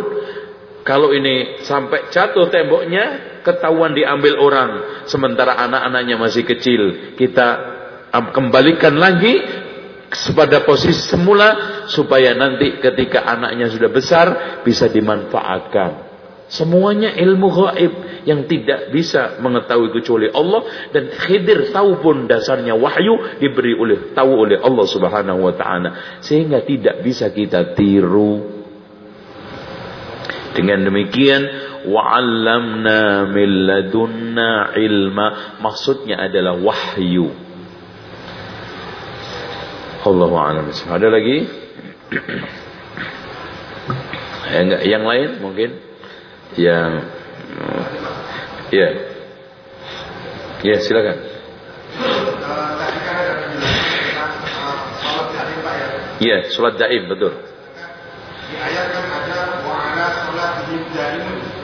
Kalau ini sampai jatuh temboknya, ketahuan diambil orang. Sementara anak-anaknya masih kecil. Kita kembalikan lagi kepada posisi semula supaya nanti ketika anaknya sudah besar bisa dimanfaatkan. Semuanya ilmu gaib yang tidak bisa mengetahui kecuali Allah dan Khidir tahu pun dasarnya wahyu diberi oleh tahu oleh Allah Subhanahu wa taala sehingga tidak bisa kita tiru. Dengan demikian wa'allamna min ladunna ilma maksudnya adalah wahyu. Allahu a'lam. Ada lagi? yang, yang lain mungkin? Yang ya. Ya silakan. Ya sholat daim betul.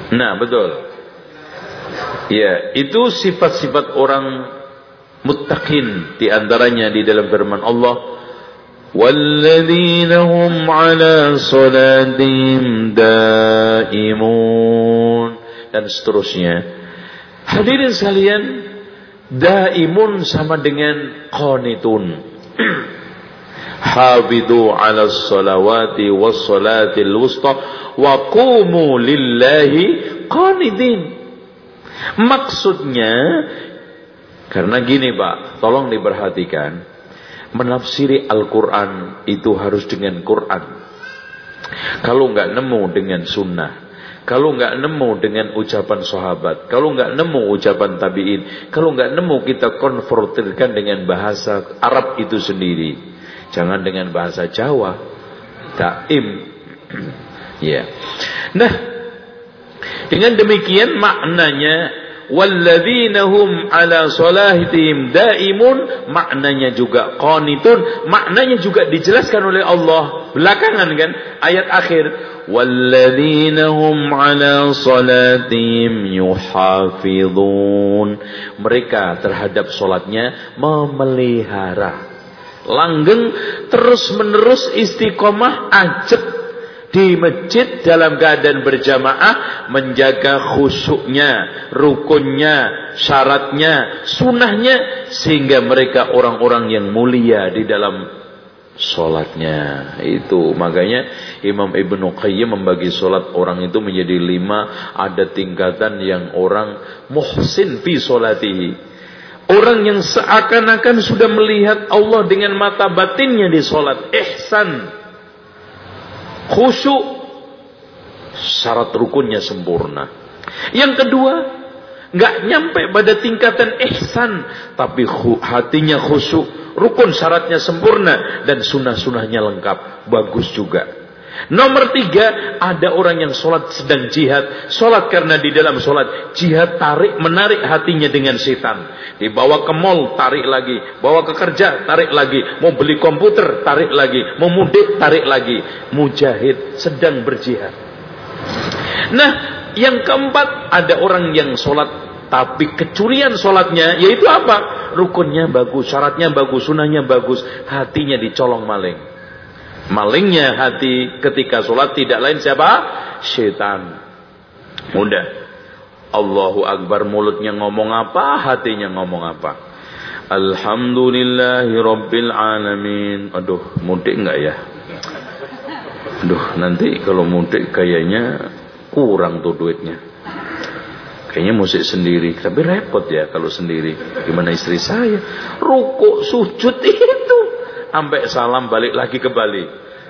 Nah betul. Ya itu sifat-sifat orang muttaqin di antaranya di dalam firman Allah والذين هم على صلاتهم دائمون dan seterusnya hadirin sekalian daimun sama dengan qanitun hafidu ala salawati was salatil wusta wa qumu lillahi qanitin maksudnya karena gini Pak tolong diperhatikan menafsiri Al-Quran itu harus dengan Quran. Kalau nggak nemu dengan sunnah, kalau nggak nemu dengan ucapan sahabat, kalau nggak nemu ucapan tabiin, kalau nggak nemu kita konvertirkan dengan bahasa Arab itu sendiri, jangan dengan bahasa Jawa, taim, ya. Nah, dengan demikian maknanya walladzina hum ala salatihim daimun maknanya juga qanitun maknanya juga dijelaskan oleh Allah belakangan kan? Ayat akhir walladzina hum ala salatihim yuhafizun. Mereka terhadap salatnya memelihara. Langgeng terus menerus istiqomah ajak di masjid dalam keadaan berjamaah menjaga khusyuknya, rukunnya, syaratnya, sunnahnya sehingga mereka orang-orang yang mulia di dalam solatnya itu makanya Imam Ibnu Qayyim membagi solat orang itu menjadi lima. Ada tingkatan yang orang muhsin fi solatihi orang yang seakan-akan sudah melihat Allah dengan mata batinnya di solat ihsan khusyuk. Syarat rukunnya sempurna. Yang kedua nggak nyampe pada tingkatan ihsan tapi hatinya khusyuk. Rukun syaratnya sempurna dan sunnah-sunnahnya lengkap. Bagus juga Nomor tiga, ada orang yang sholat sedang jihad. Sholat karena di dalam sholat jihad tarik menarik hatinya dengan setan. Dibawa ke mall, tarik lagi. Bawa ke kerja, tarik lagi. Mau beli komputer, tarik lagi. Mau mudik, tarik lagi. Mujahid sedang berjihad. Nah, yang keempat, ada orang yang sholat tapi kecurian sholatnya, yaitu apa? Rukunnya bagus, syaratnya bagus, sunahnya bagus, hatinya dicolong maling. Malingnya hati ketika sholat tidak lain siapa? Syaitan. Mudah. Allahu Akbar mulutnya ngomong apa, hatinya ngomong apa. Alhamdulillahi Rabbil Alamin. Aduh, mudik enggak ya? Aduh, nanti kalau mudik kayaknya kurang tuh duitnya. Kayaknya musik sendiri. Tapi repot ya kalau sendiri. Gimana istri saya? Rukuk sujud itu sampai salam balik lagi ke Bali.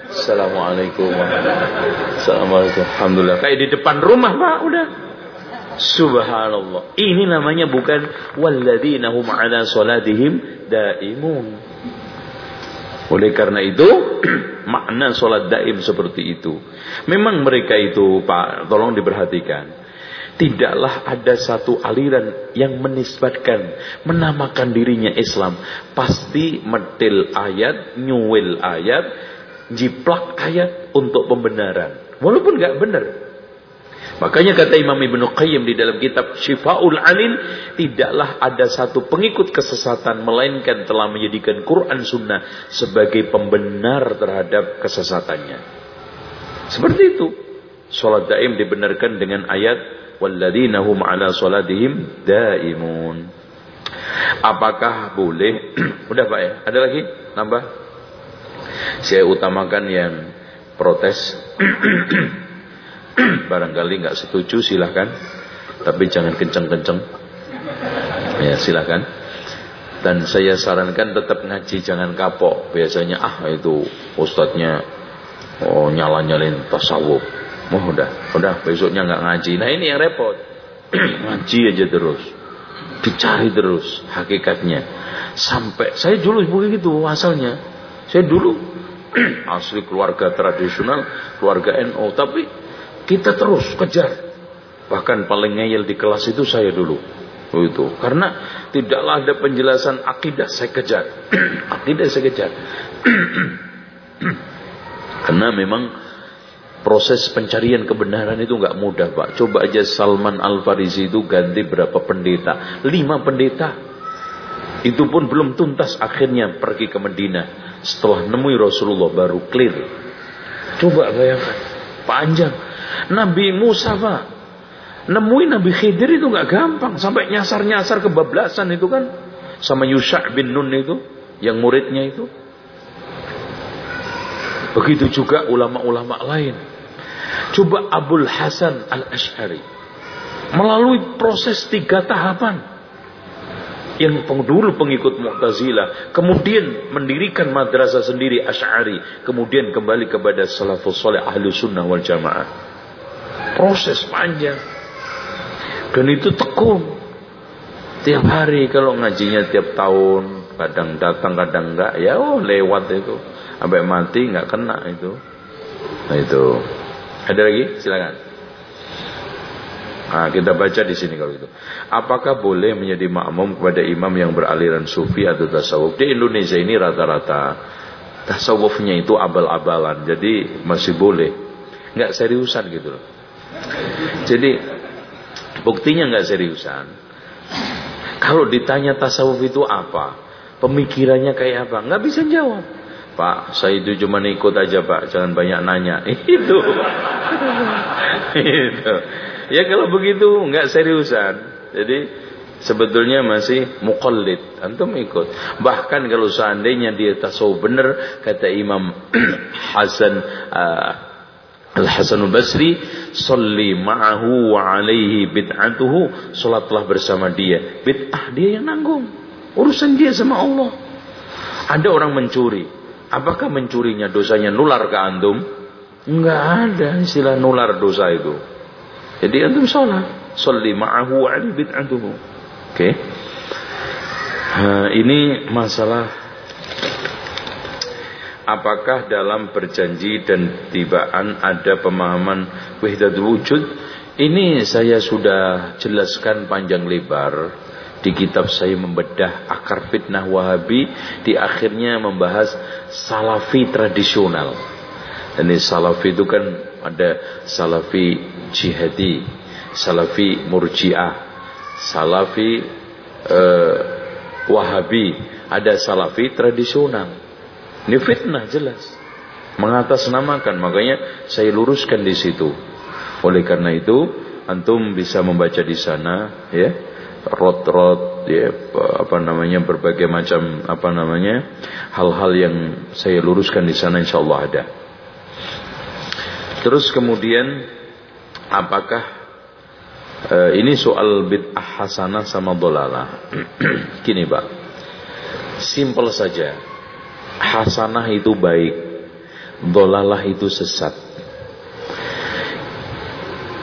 Assalamualaikum. Assalamualaikum. Alhamdulillah. Kayak di depan rumah pak udah. Subhanallah. Ini namanya bukan Walladzina hum ala salatihim daimun. Oleh karena itu Makna salat daim seperti itu. Memang mereka itu Pak Tolong diperhatikan tidaklah ada satu aliran yang menisbatkan, menamakan dirinya Islam. Pasti medil ayat, nyuwil ayat, jiplak ayat untuk pembenaran. Walaupun nggak benar. Makanya kata Imam Ibn Qayyim di dalam kitab Syifaul Alin, tidaklah ada satu pengikut kesesatan melainkan telah menjadikan Quran Sunnah sebagai pembenar terhadap kesesatannya. Seperti itu. Salat daim dibenarkan dengan ayat walladzina hum ala salatihim daimun. Apakah boleh? Udah Pak ya? Ada lagi? Nambah? Saya utamakan yang protes. Barangkali nggak setuju silahkan. Tapi jangan kenceng-kenceng. Ya silahkan. Dan saya sarankan tetap ngaji jangan kapok. Biasanya ah itu ustadznya oh nyala-nyalin tasawuf Oh udah, udah besoknya nggak ngaji. Nah ini yang repot. ngaji aja terus. Dicari terus hakikatnya. Sampai saya dulu begitu asalnya. Saya dulu asli keluarga tradisional, keluarga NO, tapi kita terus kejar. Bahkan paling ngeyel di kelas itu saya dulu. Oh, itu karena tidaklah ada penjelasan akidah saya kejar. akidah saya kejar. karena memang Proses pencarian kebenaran itu nggak mudah pak. Coba aja Salman Al Farisi itu ganti berapa pendeta? Lima pendeta. Itu pun belum tuntas akhirnya pergi ke Medina. Setelah nemui Rasulullah baru clear. Coba bayangkan. Panjang. Nabi Musa pak. Nemuin Nabi Khidir itu nggak gampang. Sampai nyasar-nyasar kebablasan itu kan. Sama Yusha bin Nun itu. Yang muridnya itu. Begitu juga ulama-ulama lain. Coba Abul Hasan Al-Ash'ari. Melalui proses tiga tahapan. Yang dulu pengikut Mu'tazilah. Kemudian mendirikan madrasah sendiri Ash'ari. Kemudian kembali kepada salafus soleh ahli sunnah wal jamaah. Proses panjang. Dan itu tekun. Tiap hari kalau ngajinya tiap tahun. Kadang datang kadang enggak. Ya oh lewat itu sampai mati nggak kena itu. Nah itu. Ada lagi? Silakan. Nah, kita baca di sini kalau itu. Apakah boleh menjadi makmum kepada imam yang beraliran sufi atau tasawuf? Di Indonesia ini rata-rata tasawufnya itu abal-abalan. Jadi masih boleh. Nggak seriusan gitu loh. Jadi buktinya nggak seriusan. Kalau ditanya tasawuf itu apa? Pemikirannya kayak apa? Nggak bisa jawab. Pak, saya itu cuma ikut aja Pak, jangan banyak nanya. Itu. itu. Ya kalau begitu nggak seriusan. Jadi sebetulnya masih mukallid. Antum ikut. Bahkan kalau seandainya dia tasawuf benar, kata Imam Hasan uh, Al-Hasan Al-Basri, "Shalli ma'ahu wa 'alaihi bid'atuhu." Salatlah bersama dia. Bid'ah dia yang nanggung. Urusan dia sama Allah. Ada orang mencuri, Apakah mencurinya dosanya nular ke antum? Enggak ada istilah nular dosa itu. Jadi antum sholat. Salli ma'ahu wa'ali bid'atuhu. Oke. Okay. Ini masalah apakah dalam berjanji dan tibaan ada pemahaman wahdatul wujud? Ini saya sudah jelaskan panjang lebar di kitab saya membedah akar fitnah Wahabi di akhirnya membahas salafi tradisional. Ini salafi itu kan ada salafi jihadi, salafi murjiah, salafi uh, Wahabi, ada salafi tradisional. Ini fitnah jelas. Mengatasnamakan, makanya saya luruskan di situ. Oleh karena itu, antum bisa membaca di sana, ya rot-rot ya apa namanya berbagai macam apa namanya hal-hal yang saya luruskan di sana insyaallah ada. Terus kemudian apakah uh, ini soal bid'ah hasanah sama dolalah. Gini, Pak. Simple saja. Hasanah itu baik, dolalah itu sesat.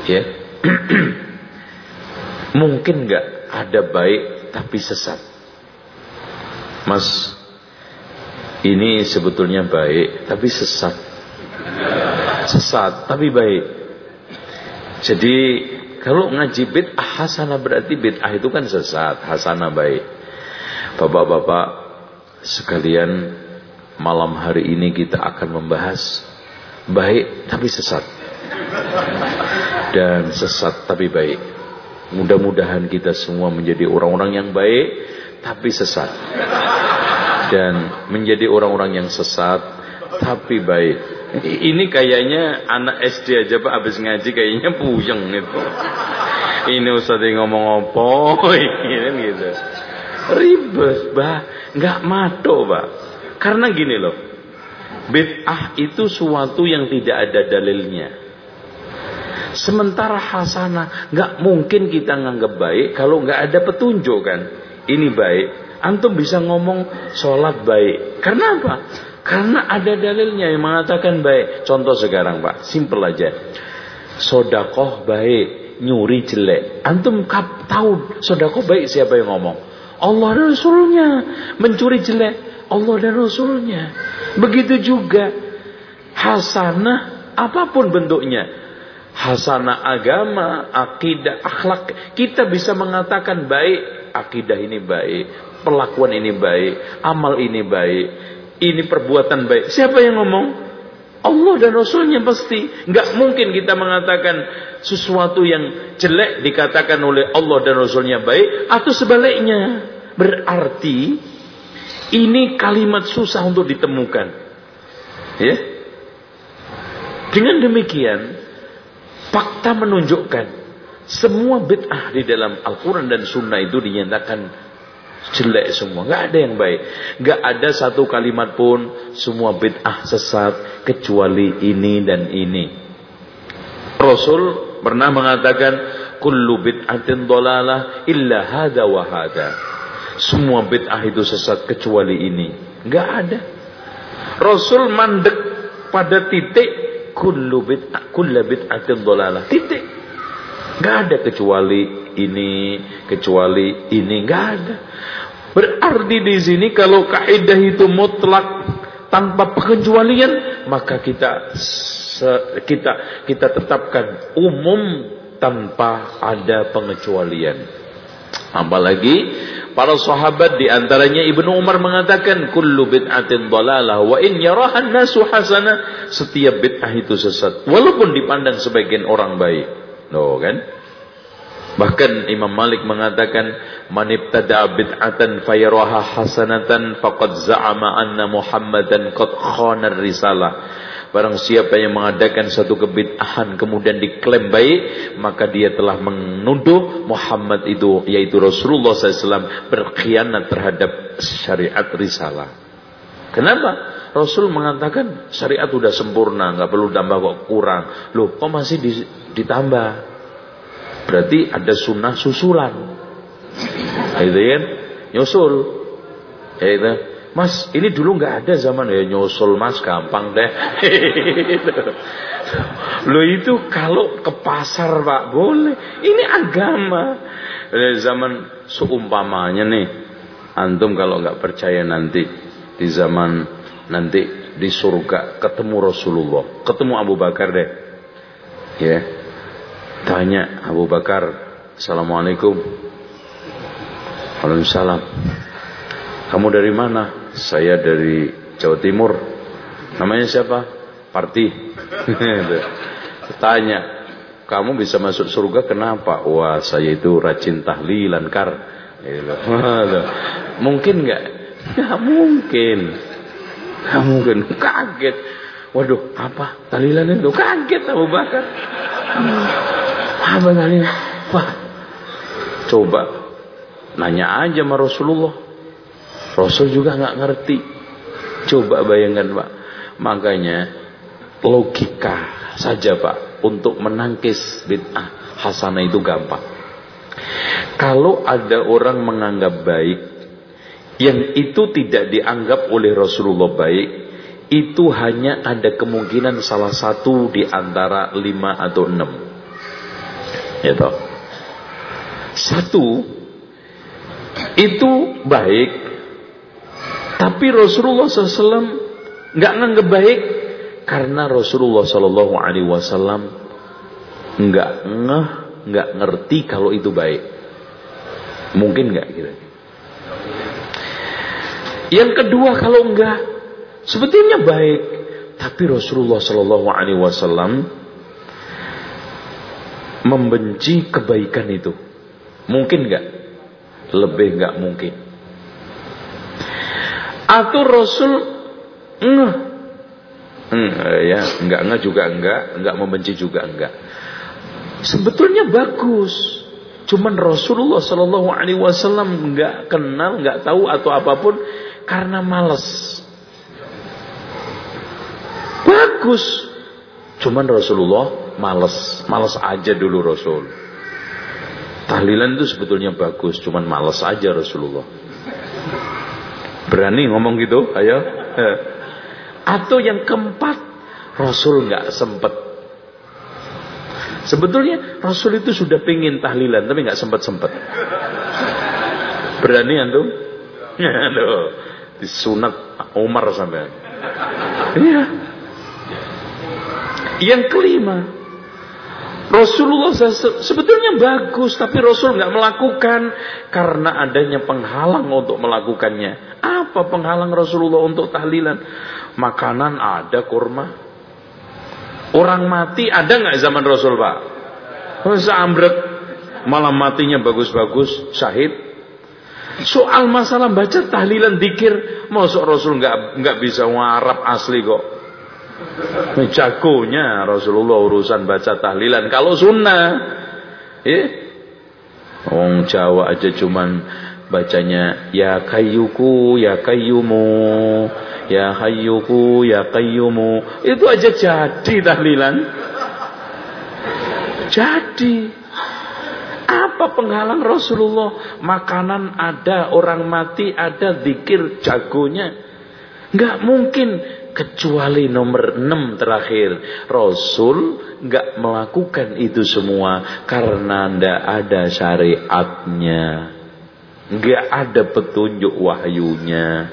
Ya. Mungkin enggak ada baik tapi sesat. Mas, ini sebetulnya baik tapi sesat. Sesat tapi baik. Jadi Kalau ngaji bid'ah hasanah berarti bid'ah itu kan sesat, hasanah baik. Bapak-bapak sekalian, malam hari ini kita akan membahas baik tapi sesat. Dan sesat tapi baik. Mudah-mudahan kita semua menjadi orang-orang yang baik tapi sesat. Dan menjadi orang-orang yang sesat tapi baik. Ini kayaknya anak SD aja Pak habis ngaji kayaknya puyeng itu. Ini Ustaz ngomong apa? Ini gitu. Ribet, Pak. Enggak mato, Pak. Karena gini loh. Bid'ah itu suatu yang tidak ada dalilnya. Sementara hasanah nggak mungkin kita nganggap baik kalau nggak ada petunjuk kan. Ini baik. Antum bisa ngomong sholat baik. Karena apa? Karena ada dalilnya yang mengatakan baik. Contoh sekarang Pak, simple aja. Sodakoh baik, nyuri jelek. Antum kap, tahu sodakoh baik siapa yang ngomong? Allah dan Rasulnya. Mencuri jelek, Allah dan Rasulnya. Begitu juga hasanah apa pun bentuknya. Hasanah agama, akidah, akhlak. Kita bisa mengatakan baik, akidah ini baik, perlakuan ini baik, amal ini baik ini perbuatan baik. Siapa yang ngomong? Allah dan Rasulnya pasti. Nggak mungkin kita mengatakan sesuatu yang jelek dikatakan oleh Allah dan Rasulnya baik. Atau sebaliknya. Berarti ini kalimat susah untuk ditemukan. Ya. Dengan demikian, fakta menunjukkan semua bid'ah di dalam Al-Quran dan Sunnah itu dinyatakan jelek semua, nggak ada yang baik. Nggak ada satu kalimat pun semua bid'ah sesat kecuali ini dan ini. Rasul pernah mengatakan kullu bid'atin dolalah illa hada wa hada. Semua bid'ah itu sesat kecuali ini. Nggak ada. Rasul mandek pada titik kullu bid'ah kullu bid'atin dolalah. Titik. Nggak ada kecuali ini, kecuali ini, nggak ada. Berarti di sini kalau kaidah itu mutlak tanpa pengecualian, maka kita kita kita tetapkan umum tanpa ada pengecualian. Apalagi para sahabat di antaranya Ibnu Umar mengatakan kullu bid'atin dhalalah wa in yarahan nasu hasana setiap bid'ah itu sesat walaupun dipandang sebagian orang baik. No kan? Bahkan Imam Malik mengatakan man ibtada bid'atan fayaraha hasanatan faqad za'ama anna Muhammadan qad khana risalah. Barang siapa yang mengadakan satu kebid'ahan kemudian diklaim baik, maka dia telah menuduh Muhammad itu yaitu Rasulullah SAW berkhianat terhadap syariat risalah. Kenapa? Rasul mengatakan syariat sudah sempurna, nggak perlu tambah kok kurang. Loh, kok masih ditambah? Berarti ada sunnah susulan. Itu kan? Nyusul. Ya. Mas, ini dulu nggak ada zaman ya nyusul mas gampang deh. Lo itu kalau ke pasar pak boleh. Ini agama. Zaman seumpamanya nih, antum kalau nggak percaya nanti di zaman nanti di surga ketemu Rasulullah, ketemu Abu Bakar deh, ya Tanya Abu Bakar, Assalamualaikum. Waalaikumsalam. Kamu dari mana? Saya dari Jawa Timur. Namanya siapa? Parti. Tanya, kamu bisa masuk surga kenapa? Wah, saya itu rajin tahlilan kar. Mungkin nggak? Ya mungkin. Nggak mungkin. Kaget. Waduh, apa? Tahlilan itu kaget Abu Bakar. Apa kali? Wah, coba nanya aja sama Rasulullah. Rasul juga nggak ngerti. Coba bayangkan Pak. Makanya logika saja Pak untuk menangkis bid'ah hasanah itu gampang. Kalau ada orang menganggap baik yang itu tidak dianggap oleh Rasulullah baik, itu hanya ada kemungkinan salah satu di antara lima atau enam. Ya. Satu itu baik, tapi Rasulullah SAW nggak nganggep baik karena Rasulullah Shallallahu Alaihi Wasallam nggak nggak ngerti kalau itu baik. Mungkin nggak kira? Yang kedua kalau enggak, sebetulnya baik, tapi Rasulullah Shallallahu membenci kebaikan itu. Mungkin nggak? Lebih nggak mungkin. Atau Rasul ngeh. Hmm, ya, enggak enggak juga enggak, enggak membenci juga enggak. Sebetulnya bagus. Cuman Rasulullah Shallallahu Alaihi Wasallam nggak kenal, nggak tahu atau apa pun karena males. Bagus. Cuman Rasulullah males, males aja dulu Rasul. Tahlilan itu sebetulnya bagus, cuman males aja Rasulullah. Berani ngomong gitu, ayo. Atau yang keempat, Rasul nggak sempet Sebetulnya Rasul itu sudah pingin tahlilan tapi nggak sempat sempat. Berani antum? Ya, aduh, disunat Umar sampai. Iya. Yang kelima, Rasulullah sebetulnya bagus tapi Rasul nggak melakukan karena adanya penghalang untuk melakukannya. Apa penghalang Rasulullah untuk tahlilan? Makanan ada kurma, Orang mati ada nggak zaman Rasul Pak? Masa ambrek malam matinya bagus-bagus syahid. Soal masalah baca tahlilan dikir, masuk Rasul nggak nggak bisa ngarap asli kok. Jagonya Rasulullah urusan baca tahlilan. Kalau sunnah, eh, Wong Jawa aja cuman bacanya ya kayyuku ya kayyumu ya hayyuku ya qayyumu. Itu aja jadi tahlilan. Jadi. Apa penghalang Rasulullah? Makanan ada orang mati ada zikir jagonya. Nggak mungkin kecuali nomor 6 terakhir. Rasul nggak melakukan itu semua karena ndak ada syariatnya Nggak ada petunjuk wahyunya.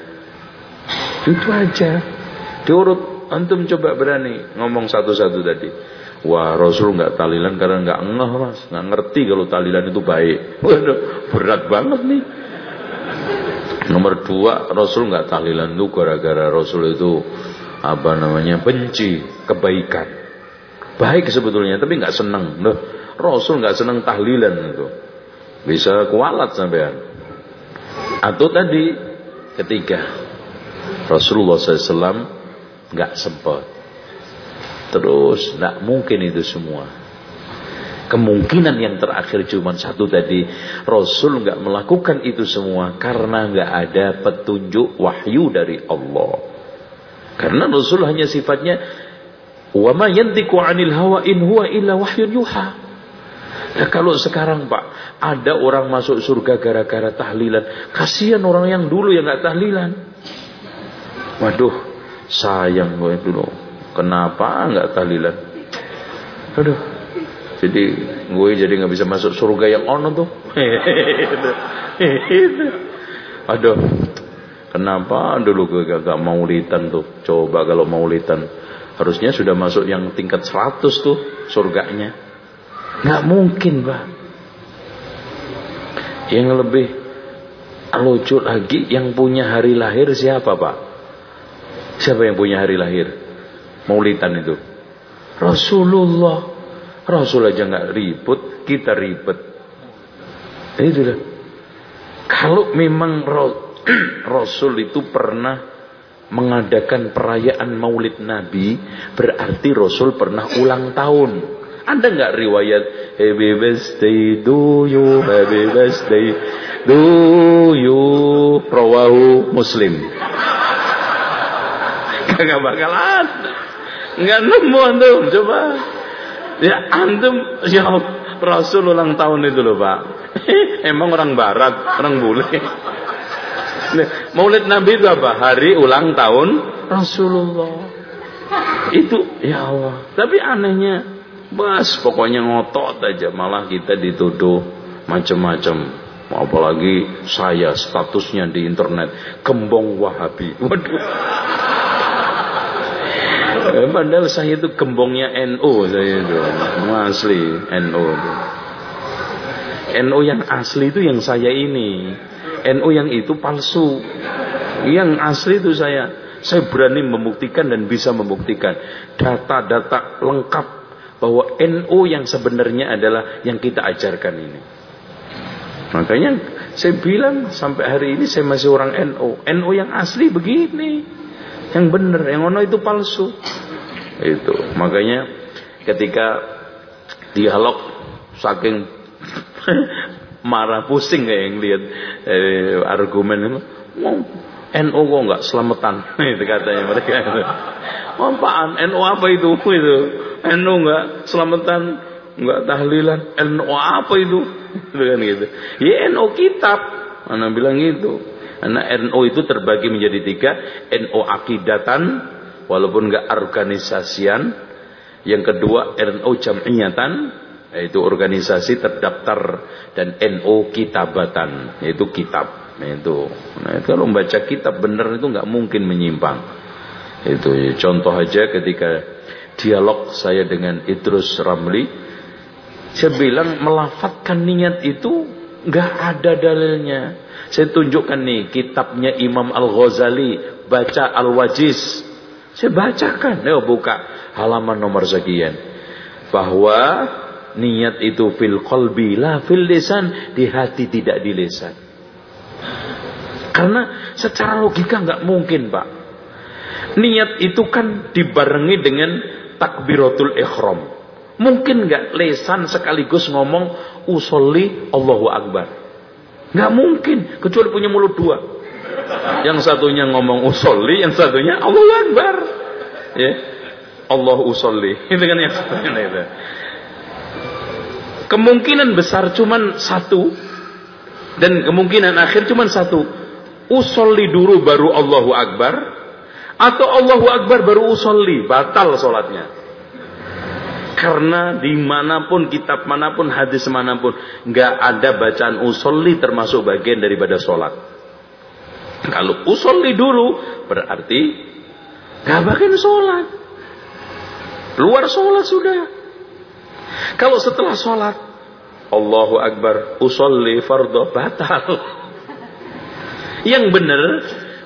Itu aja. Diurut antum coba berani ngomong satu-satu tadi. Wah Rasul nggak talilan karena nggak ngeh mas, nggak ngerti kalau talilan itu baik. Waduh berat banget nih. Nomor dua Rasul nggak talilan itu gara-gara Rasul itu apa namanya benci kebaikan. Baik sebetulnya tapi nggak seneng. Rasul nggak seneng tahlilan itu. Bisa kualat sampean. Atau tadi ketiga Rasulullah SAW nggak sempat. Terus nggak mungkin itu semua. Kemungkinan yang terakhir cuma satu tadi Rasul nggak melakukan itu semua karena nggak ada petunjuk wahyu dari Allah. Karena Rasul hanya sifatnya wa ma yantiqu 'anil hawa in huwa illa wahyun yuha. Nah, kalau sekarang Pak, ada orang masuk surga gara-gara tahlilan. Kasihan orang yang dulu yang nggak tahlilan. Waduh, sayang gue dulu. Kenapa nggak tahlilan? Aduh, jadi gue jadi nggak bisa masuk surga yang ono tuh. Aduh, kenapa dulu gue gak, gak litan tuh? Coba kalau mau litan, harusnya sudah masuk yang tingkat 100 tuh surganya. Nggak mungkin, Pak. Yang lebih lucu lagi yang punya hari lahir siapa, Pak? Siapa yang punya hari lahir? Maulidan itu. Rasulullah. Rasul aja nggak ribut, kita ribet. Itu dah. Kalau memang Rasul itu pernah mengadakan perayaan Maulid Nabi, berarti Rasul pernah ulang tahun. Ada nggak riwayat Happy birthday to you, happy birthday to you, rawahu Muslim. Kagak bakalan. Enggak nemu antum, coba. Ya antum ya Rasul ulang tahun itu loh, Pak. Emang orang barat, orang bule. Maulid Nabi itu apa? Hari ulang tahun Rasulullah. Itu ya Allah. Tapi anehnya Bas pokoknya ngotot aja malah kita dituduh macam-macam. Apalagi saya statusnya di internet gembong Wahabi. Waduh. Eh, padahal saya itu gembongnya NU saya itu. Asli itu. NO yang asli itu yang saya ini. NO yang itu palsu. Yang asli itu saya. Saya berani membuktikan dan bisa membuktikan. Data-data lengkap bahwa NO yang sebenarnya adalah yang kita ajarkan ini. Makanya saya bilang sampai hari ini saya masih orang NO. NO yang asli begini. Yang benar, yang ono itu palsu. Itu. Makanya ketika dialog saking marah pusing kayak yang lihat eh, argumen itu NO kok nggak selamatan itu katanya mereka apaan NO apa itu itu NO nggak selamatan nggak tahlilan. NO apa itu? Itu kan gitu. Ya NO kitab. Mana bilang gitu. Karena NO itu terbagi menjadi tiga. NO akidatan walaupun nggak organisasian. Yang kedua NO jam'iyatan yaitu organisasi terdaftar. Dan NO kitabatan yaitu kitab. Nah, itu. Nah itu kalau membaca kitab benar itu nggak mungkin menyimpang. Itu contoh aja ketika dialog saya dengan Idrus Ramli saya bilang melafatkan niat itu nggak ada dalilnya. Saya tunjukkan nih kitabnya Imam Al Ghazali baca Al Wajiz saya bacakan ya buka halaman nomor sekian. Bahwa niat itu fil qalbi la fil lisan di hati tidak di lisan. Karena secara logika nggak mungkin pak. Niat itu kan dibarengi dengan takbiratul ikhram mungkin nggak lesan sekaligus ngomong usolli Allahu Akbar. Nggak mungkin kecuali punya mulut dua. Yang satunya ngomong usolli yang satunya Allahu Akbar. Ya. Allah usolli. Itu kan yang satunya itu. Kemungkinan besar cuman satu dan kemungkinan akhir cuman satu. Usolli dulu baru Allahu Akbar atau Allahu Akbar baru usolli batal sholatnya. Karena di mana pun kitab mana pun hadis mana pun nggak ada bacaan usolli termasuk bagian daripada sholat. Kalau usolli dulu berarti nggak bagian sholat. Luar sholat sudah. Kalau setelah sholat Allahu Akbar usolli fardhu batal. Yang benar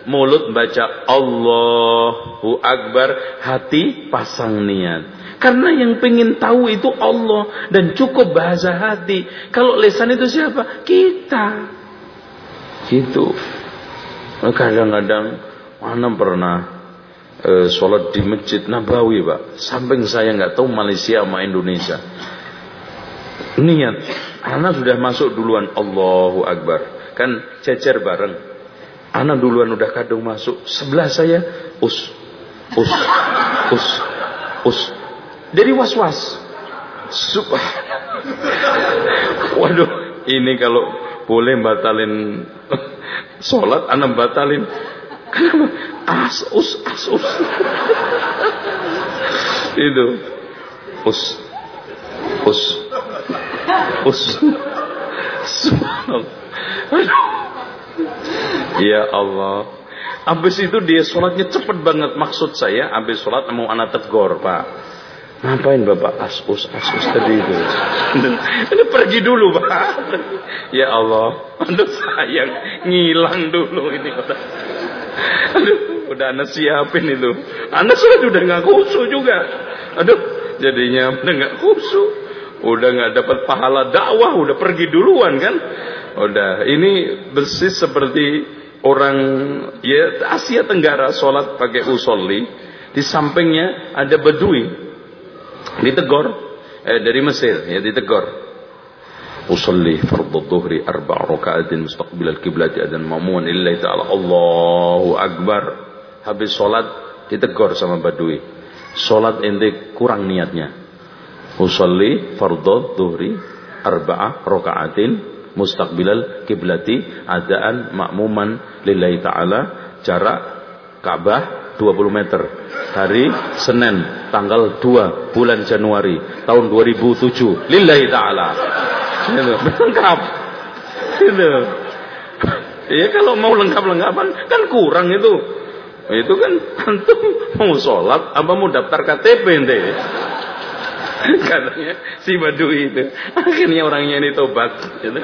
mulut baca Allahu Akbar, hati pasang niat. Karena yang pengen tahu itu Allah dan cukup bahasa hati. Kalau lesan itu siapa? Kita. Gitu. Kadang-kadang mana pernah uh, sholat di masjid Nabawi pak. Samping saya nggak tahu Malaysia sama Indonesia niat anak sudah masuk duluan Allahu Akbar kan cecer bareng anak duluan udah kadung masuk. Sebelah saya us us us us. Jadi was-was. Subah waduh ini kalau boleh batalin sholat anak batalin. Kenapa? As us as us. Itu. Us us us ya Allah habis itu dia sholatnya cepet banget maksud saya habis sholat mau anak tegur pak Ngapain bapak asus asus tadi itu? Ini pergi dulu pak. Ya Allah, aduh sayang ngilang dulu ini. Aduh, udah anak siapin itu. Anak sudah udah nggak khusu juga. Aduh, jadinya udah nggak khusu udah nggak dapat pahala dakwah udah pergi duluan kan? Udah. Ini bersih seperti orang ya Asia Tenggara sholat pakai usolli. Di sampingnya ada bedui. Ditegor. Eh, dari Mesir ya ditegor. Usolli fardhu dhuhri arba' raka'atin mustaqbil al-qiblati adan ma'muman lillahi ta'ala. Allahu akbar. Habis sholat ditegor sama badui sholat ente kurang niatnya usolli fardhu dhuhri arba'ah raka'atin mustaqbilal kiblati adaan makmuman lillahi taala. Jarak Ka'bah 20 meter. Hari Senin tanggal 2 bulan Januari tahun 2007 lillahi taala. Lengkap. Ya kalau mau lengkap-lengkapan kan kurang itu. Itu kan antum mau sholat apa mau daftar KTP ente Katanya si Badui itu. Akhirnya orangnya ini tobat. Gitu.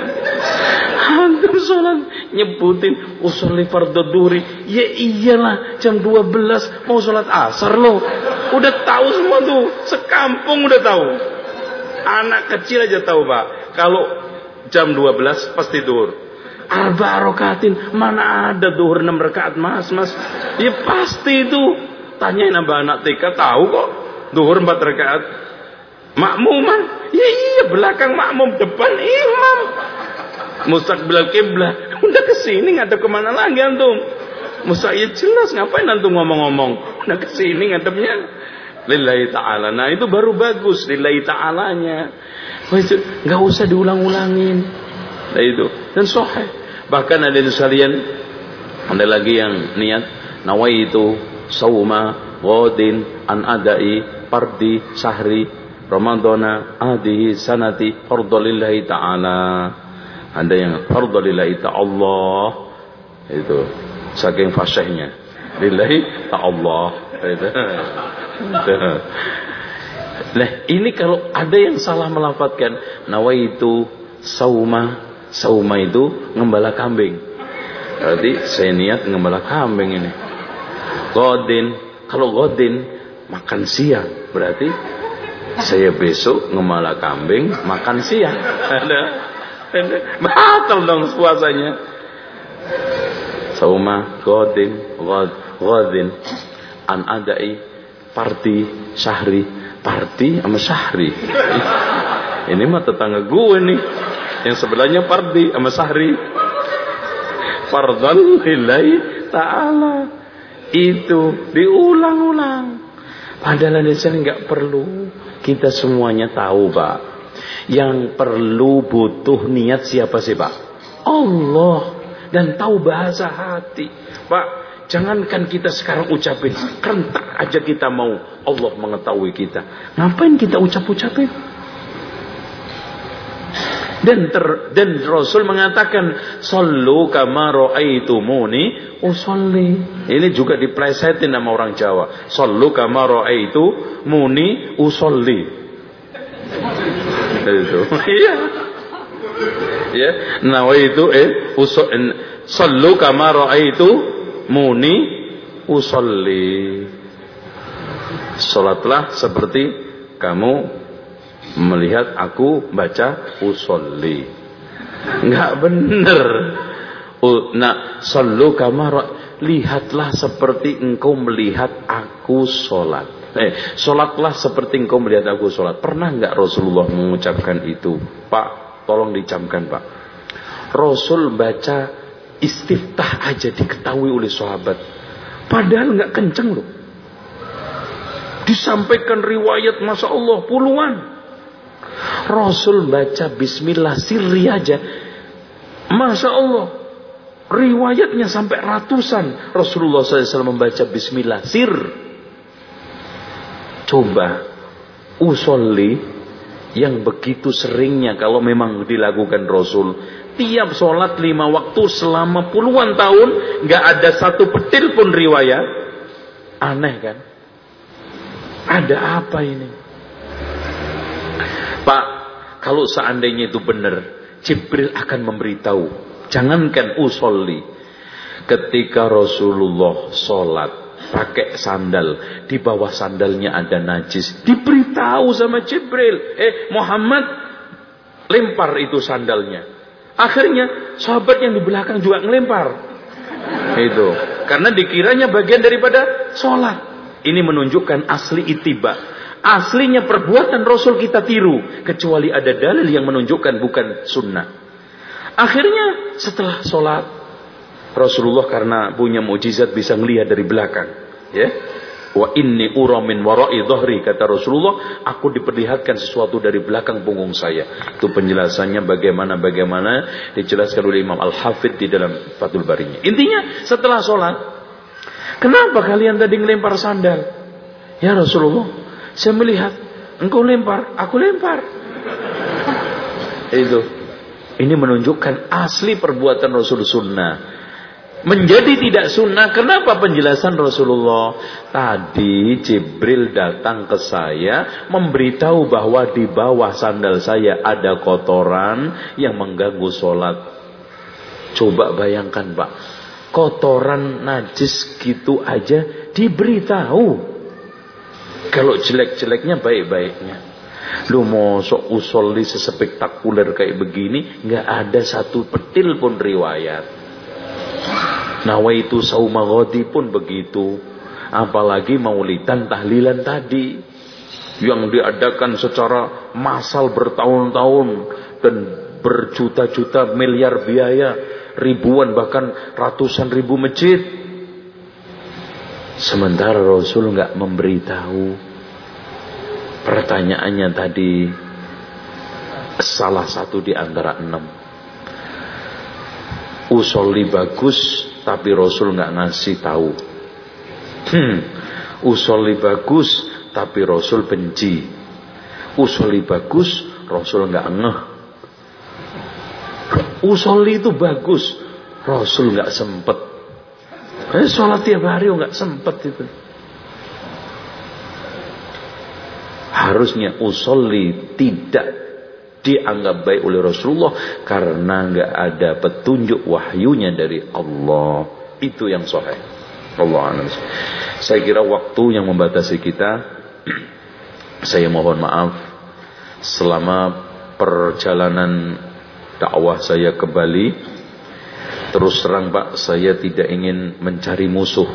Sholat nyebutin usul fardhu duri. Ya iyalah jam 12 mau sholat asar loh. Udah tahu semua tuh. Sekampung udah tahu. Anak kecil aja tahu pak. Kalau jam 12 pasti duhur. Arba rokatin mana ada duhur 6 rakaat mas mas. Ya pasti itu. Tanyain abah anak TK tahu kok. Duhur 4 rakaat. Makmuman. Ya iya belakang makmum depan imam. Mustaqbil kiblah. Udah ke sini ngadep ke mana lagi antum? Musa ya jelas ngapain antum ngomong-ngomong? Udah ke sini ngadepnya lillahi ta'ala. Nah itu baru bagus lillahi ta'alanya. Nggak usah diulang-ulangin. Nah itu dan sohe. Bahkan ada di sekalian ada lagi yang niat nawaitu sauma wadin an adai pardi sahri ramadana adihi sanati fardalillahi ta'ala. Ada yang fardalillahi ta'ala itu saking fasihnya. Lillahi ta'ala. Nah ini kalau ada yang salah melafatkan nawaitu sauma sauma itu ngembala kambing. Berarti saya niat ngembala kambing ini. Godin kalau godin makan siang berarti saya besok ngembala kambing makan siang. Ada batal dong puasanya. Sauma godin god godin an adai parti syahri Parti sama Syahri. Ini mah tetangga gue nih. Yang sebelahnya Parti sama Syahri. Fardhan lillahi ta'ala. Itu diulang-ulang. Padahal sini nggak perlu. Kita semuanya tahu, Pak. Yang perlu butuh niat siapa sih, Pak? Allah. Dan tahu bahasa hati. Pak, Jangankan kita sekarang ucapin, kerentak aja kita mau Allah mengetahui kita. Ngapain kita ucap-ucapin? Dan ter, dan Rasul mengatakan, "Sallu kama ra'aitumuni usolli." Ini juga diplesetin nama orang Jawa. "Sallu kama ra'aitumuni usolli." Itu. Iya. Ya, nah itu eh usul sallu kama ra'aitu muni usolli Sholatlah seperti kamu melihat aku baca usolli Enggak benar nah sallu kamar lihatlah seperti engkau melihat aku sholat eh sholatlah seperti engkau melihat aku sholat pernah enggak Rasulullah mengucapkan itu Pak tolong dicamkan Pak Rasul baca istiftah aja diketahui oleh sahabat. Padahal nggak kenceng loh. Disampaikan riwayat Masya Allah puluhan. Rasul baca bismillah sirri aja. Masya Allah. Riwayatnya sampai ratusan. Rasulullah SAW membaca bismillah sir. Coba. Usolli yang begitu seringnya kalau memang dilakukan Rasul tiap sholat lima waktu selama puluhan tahun nggak ada satu petil pun riwayat aneh kan ada apa ini Pak kalau seandainya itu benar Jibril akan memberitahu jangankan usolli ketika Rasulullah sholat pakai sandal di bawah sandalnya ada najis diberitahu sama Jibril eh Muhammad lempar itu sandalnya Akhirnya sahabat yang di belakang juga ngelempar. Itu. Karena dikiranya bagian daripada sholat. Ini menunjukkan asli itiba. Aslinya perbuatan Rasul kita tiru. Kecuali ada dalil yang menunjukkan bukan sunnah. Akhirnya setelah sholat. Rasulullah karena punya mujizat bisa melihat dari belakang. Ya. Wa inni ura min wara'i dhahri kata Rasulullah, aku diperlihatkan sesuatu dari belakang punggung saya. Itu penjelasannya bagaimana bagaimana dijelaskan oleh Imam Al-Hafidh di dalam Fathul Barinya. Intinya setelah sholat, kenapa kalian tadi ngelempar sandal? Ya Rasulullah, saya melihat engkau lempar, aku lempar. Itu. Ini menunjukkan asli perbuatan Rasul Sunnah. menjadi tidak sunnah. Kenapa penjelasan Rasulullah? Tadi Jibril datang ke saya memberitahu bahwa di bawah sandal saya ada kotoran yang mengganggu sholat. Coba bayangkan Pak, kotoran najis gitu aja diberitahu. Kalau jelek-jeleknya baik-baiknya. Lu mau sok usolli sespektakuler kayak begini, nggak ada satu petil pun riwayat. Nawaitu sauma ghadi pun begitu. Apalagi maulidan tahlilan tadi. Yang diadakan secara massal bertahun-tahun. Dan berjuta-juta miliar biaya. Ribuan bahkan ratusan ribu masjid. Sementara Rasul nggak memberitahu. Pertanyaannya tadi salah satu di antara enam. Usolli bagus tapi Rasul nggak ngasih tahu. Hmm, usolli bagus tapi Rasul benci. Usolli bagus, Rasul nggak ngeh. Usolli itu bagus, Rasul nggak sempet. Eh, sholat tiap hari nggak sempet itu. Harusnya usolli tidak dianggap baik oleh Rasulullah karena nggak ada petunjuk wahyunya dari Allah. Itu yang sahih. Allah. Saya kira waktu yang membatasi kita saya mohon maaf selama perjalanan dakwah saya ke Bali terus terang Pak saya tidak ingin mencari musuh.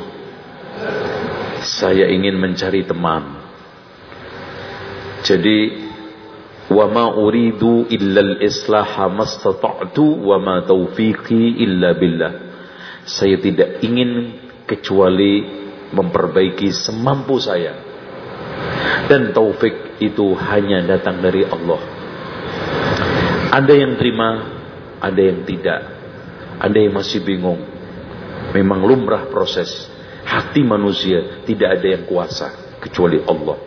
Saya ingin mencari teman. Jadi wa ma uridu illa al-islaha mastata'tu wa ma taufiqi illa billah. Saya tidak ingin kecuali memperbaiki semampu saya. Dan taufik itu hanya datang dari Allah. Ada yang terima ada yang tidak ada yang masih bingung memang lumrah proses hati manusia tidak ada yang kuasa kecuali Allah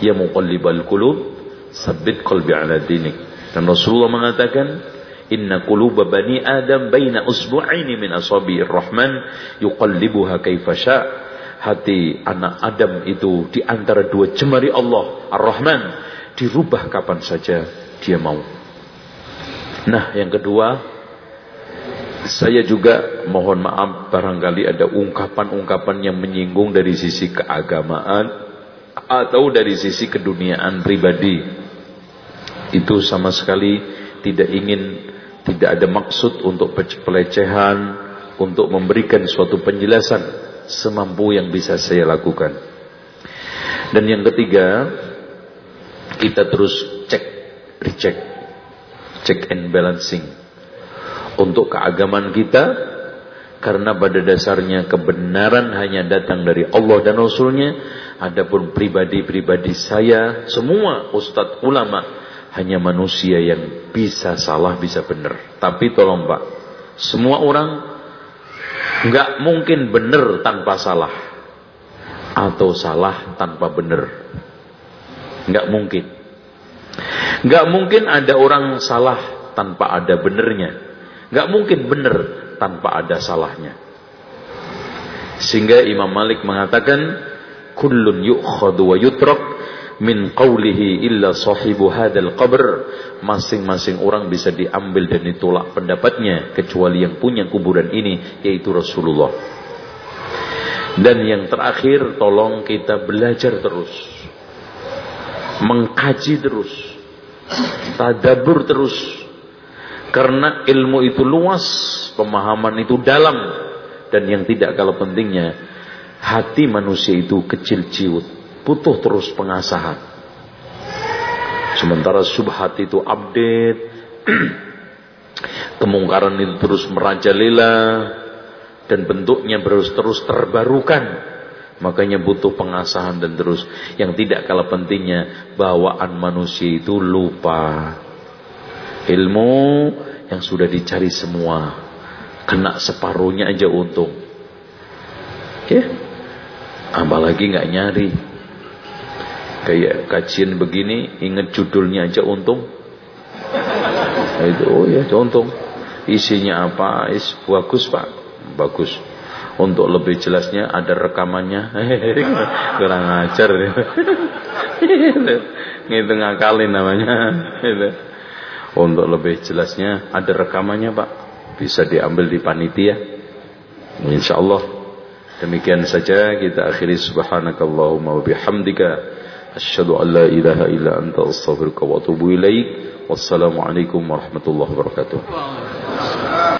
ya muqallibal qulub Sabit qalbi ala dinik. Dan Rasulullah mengatakan, Inna quluba bani Adam baina usbu'aini min asabi'ir rahman yuqallibuha kaifa Hati anak Adam itu di antara dua jemari Allah, Ar-Rahman, dirubah kapan saja dia mau. Nah, yang kedua, saya juga mohon maaf barangkali ada ungkapan-ungkapan yang menyinggung dari sisi keagamaan atau dari sisi keduniaan pribadi. Itu sama sekali tidak ingin tidak ada maksud untuk pelecehan untuk memberikan suatu penjelasan semampu yang bisa saya lakukan. Dan yang ketiga kita terus cek recheck check and balancing untuk keagamaan kita karena pada dasarnya kebenaran hanya datang dari Allah dan Rasulnya adapun pribadi-pribadi saya semua ustadz ulama hanya manusia yang bisa salah bisa benar. Tapi tolong Pak, semua orang nggak mungkin benar tanpa salah atau salah tanpa benar. Nggak mungkin. Nggak mungkin ada orang salah tanpa ada benernya. Nggak mungkin benar tanpa ada salahnya. Sehingga Imam Malik mengatakan kullun yu'khadu wa yutrak min qawlihi illa sahibu hadal qabr. Masing-masing orang bisa diambil dan ditolak pendapatnya kecuali yang punya kuburan ini yaitu Rasulullah. Dan yang terakhir tolong kita belajar terus. Mengkaji terus. Tadabur terus karena ilmu itu luas pemahaman itu dalam dan yang tidak kalah pentingnya hati manusia itu kecil ciut butuh terus pengasahan. Sementara subhat itu update, kemungkaran itu terus merajalela, dan bentuknya terus terus terbarukan. Makanya butuh pengasahan dan terus. Yang tidak kalah pentingnya, bawaan manusia itu lupa. Ilmu yang sudah dicari semua. Kena separuhnya aja untung. Ya, apalagi nggak nyari. Kayak kajian begini, ingat judulnya aja untung. Itu oh ya untung. Isinya apa? Is bagus pak. bagus. Untuk lebih jelasnya ada rekamannya. Kurang ajar. Ngitung ngakalin namanya. Untuk lebih jelasnya ada rekamannya Pak. Bisa diambil di panitia. Insya Allah. Demikian saja kita akhiri subhanakallahumma wa bihamdika asyhadu an la ilaha illa anta astaghfiruka wa atubu ilaik. Wassalamualaikum warahmatullahi wabarakatuh.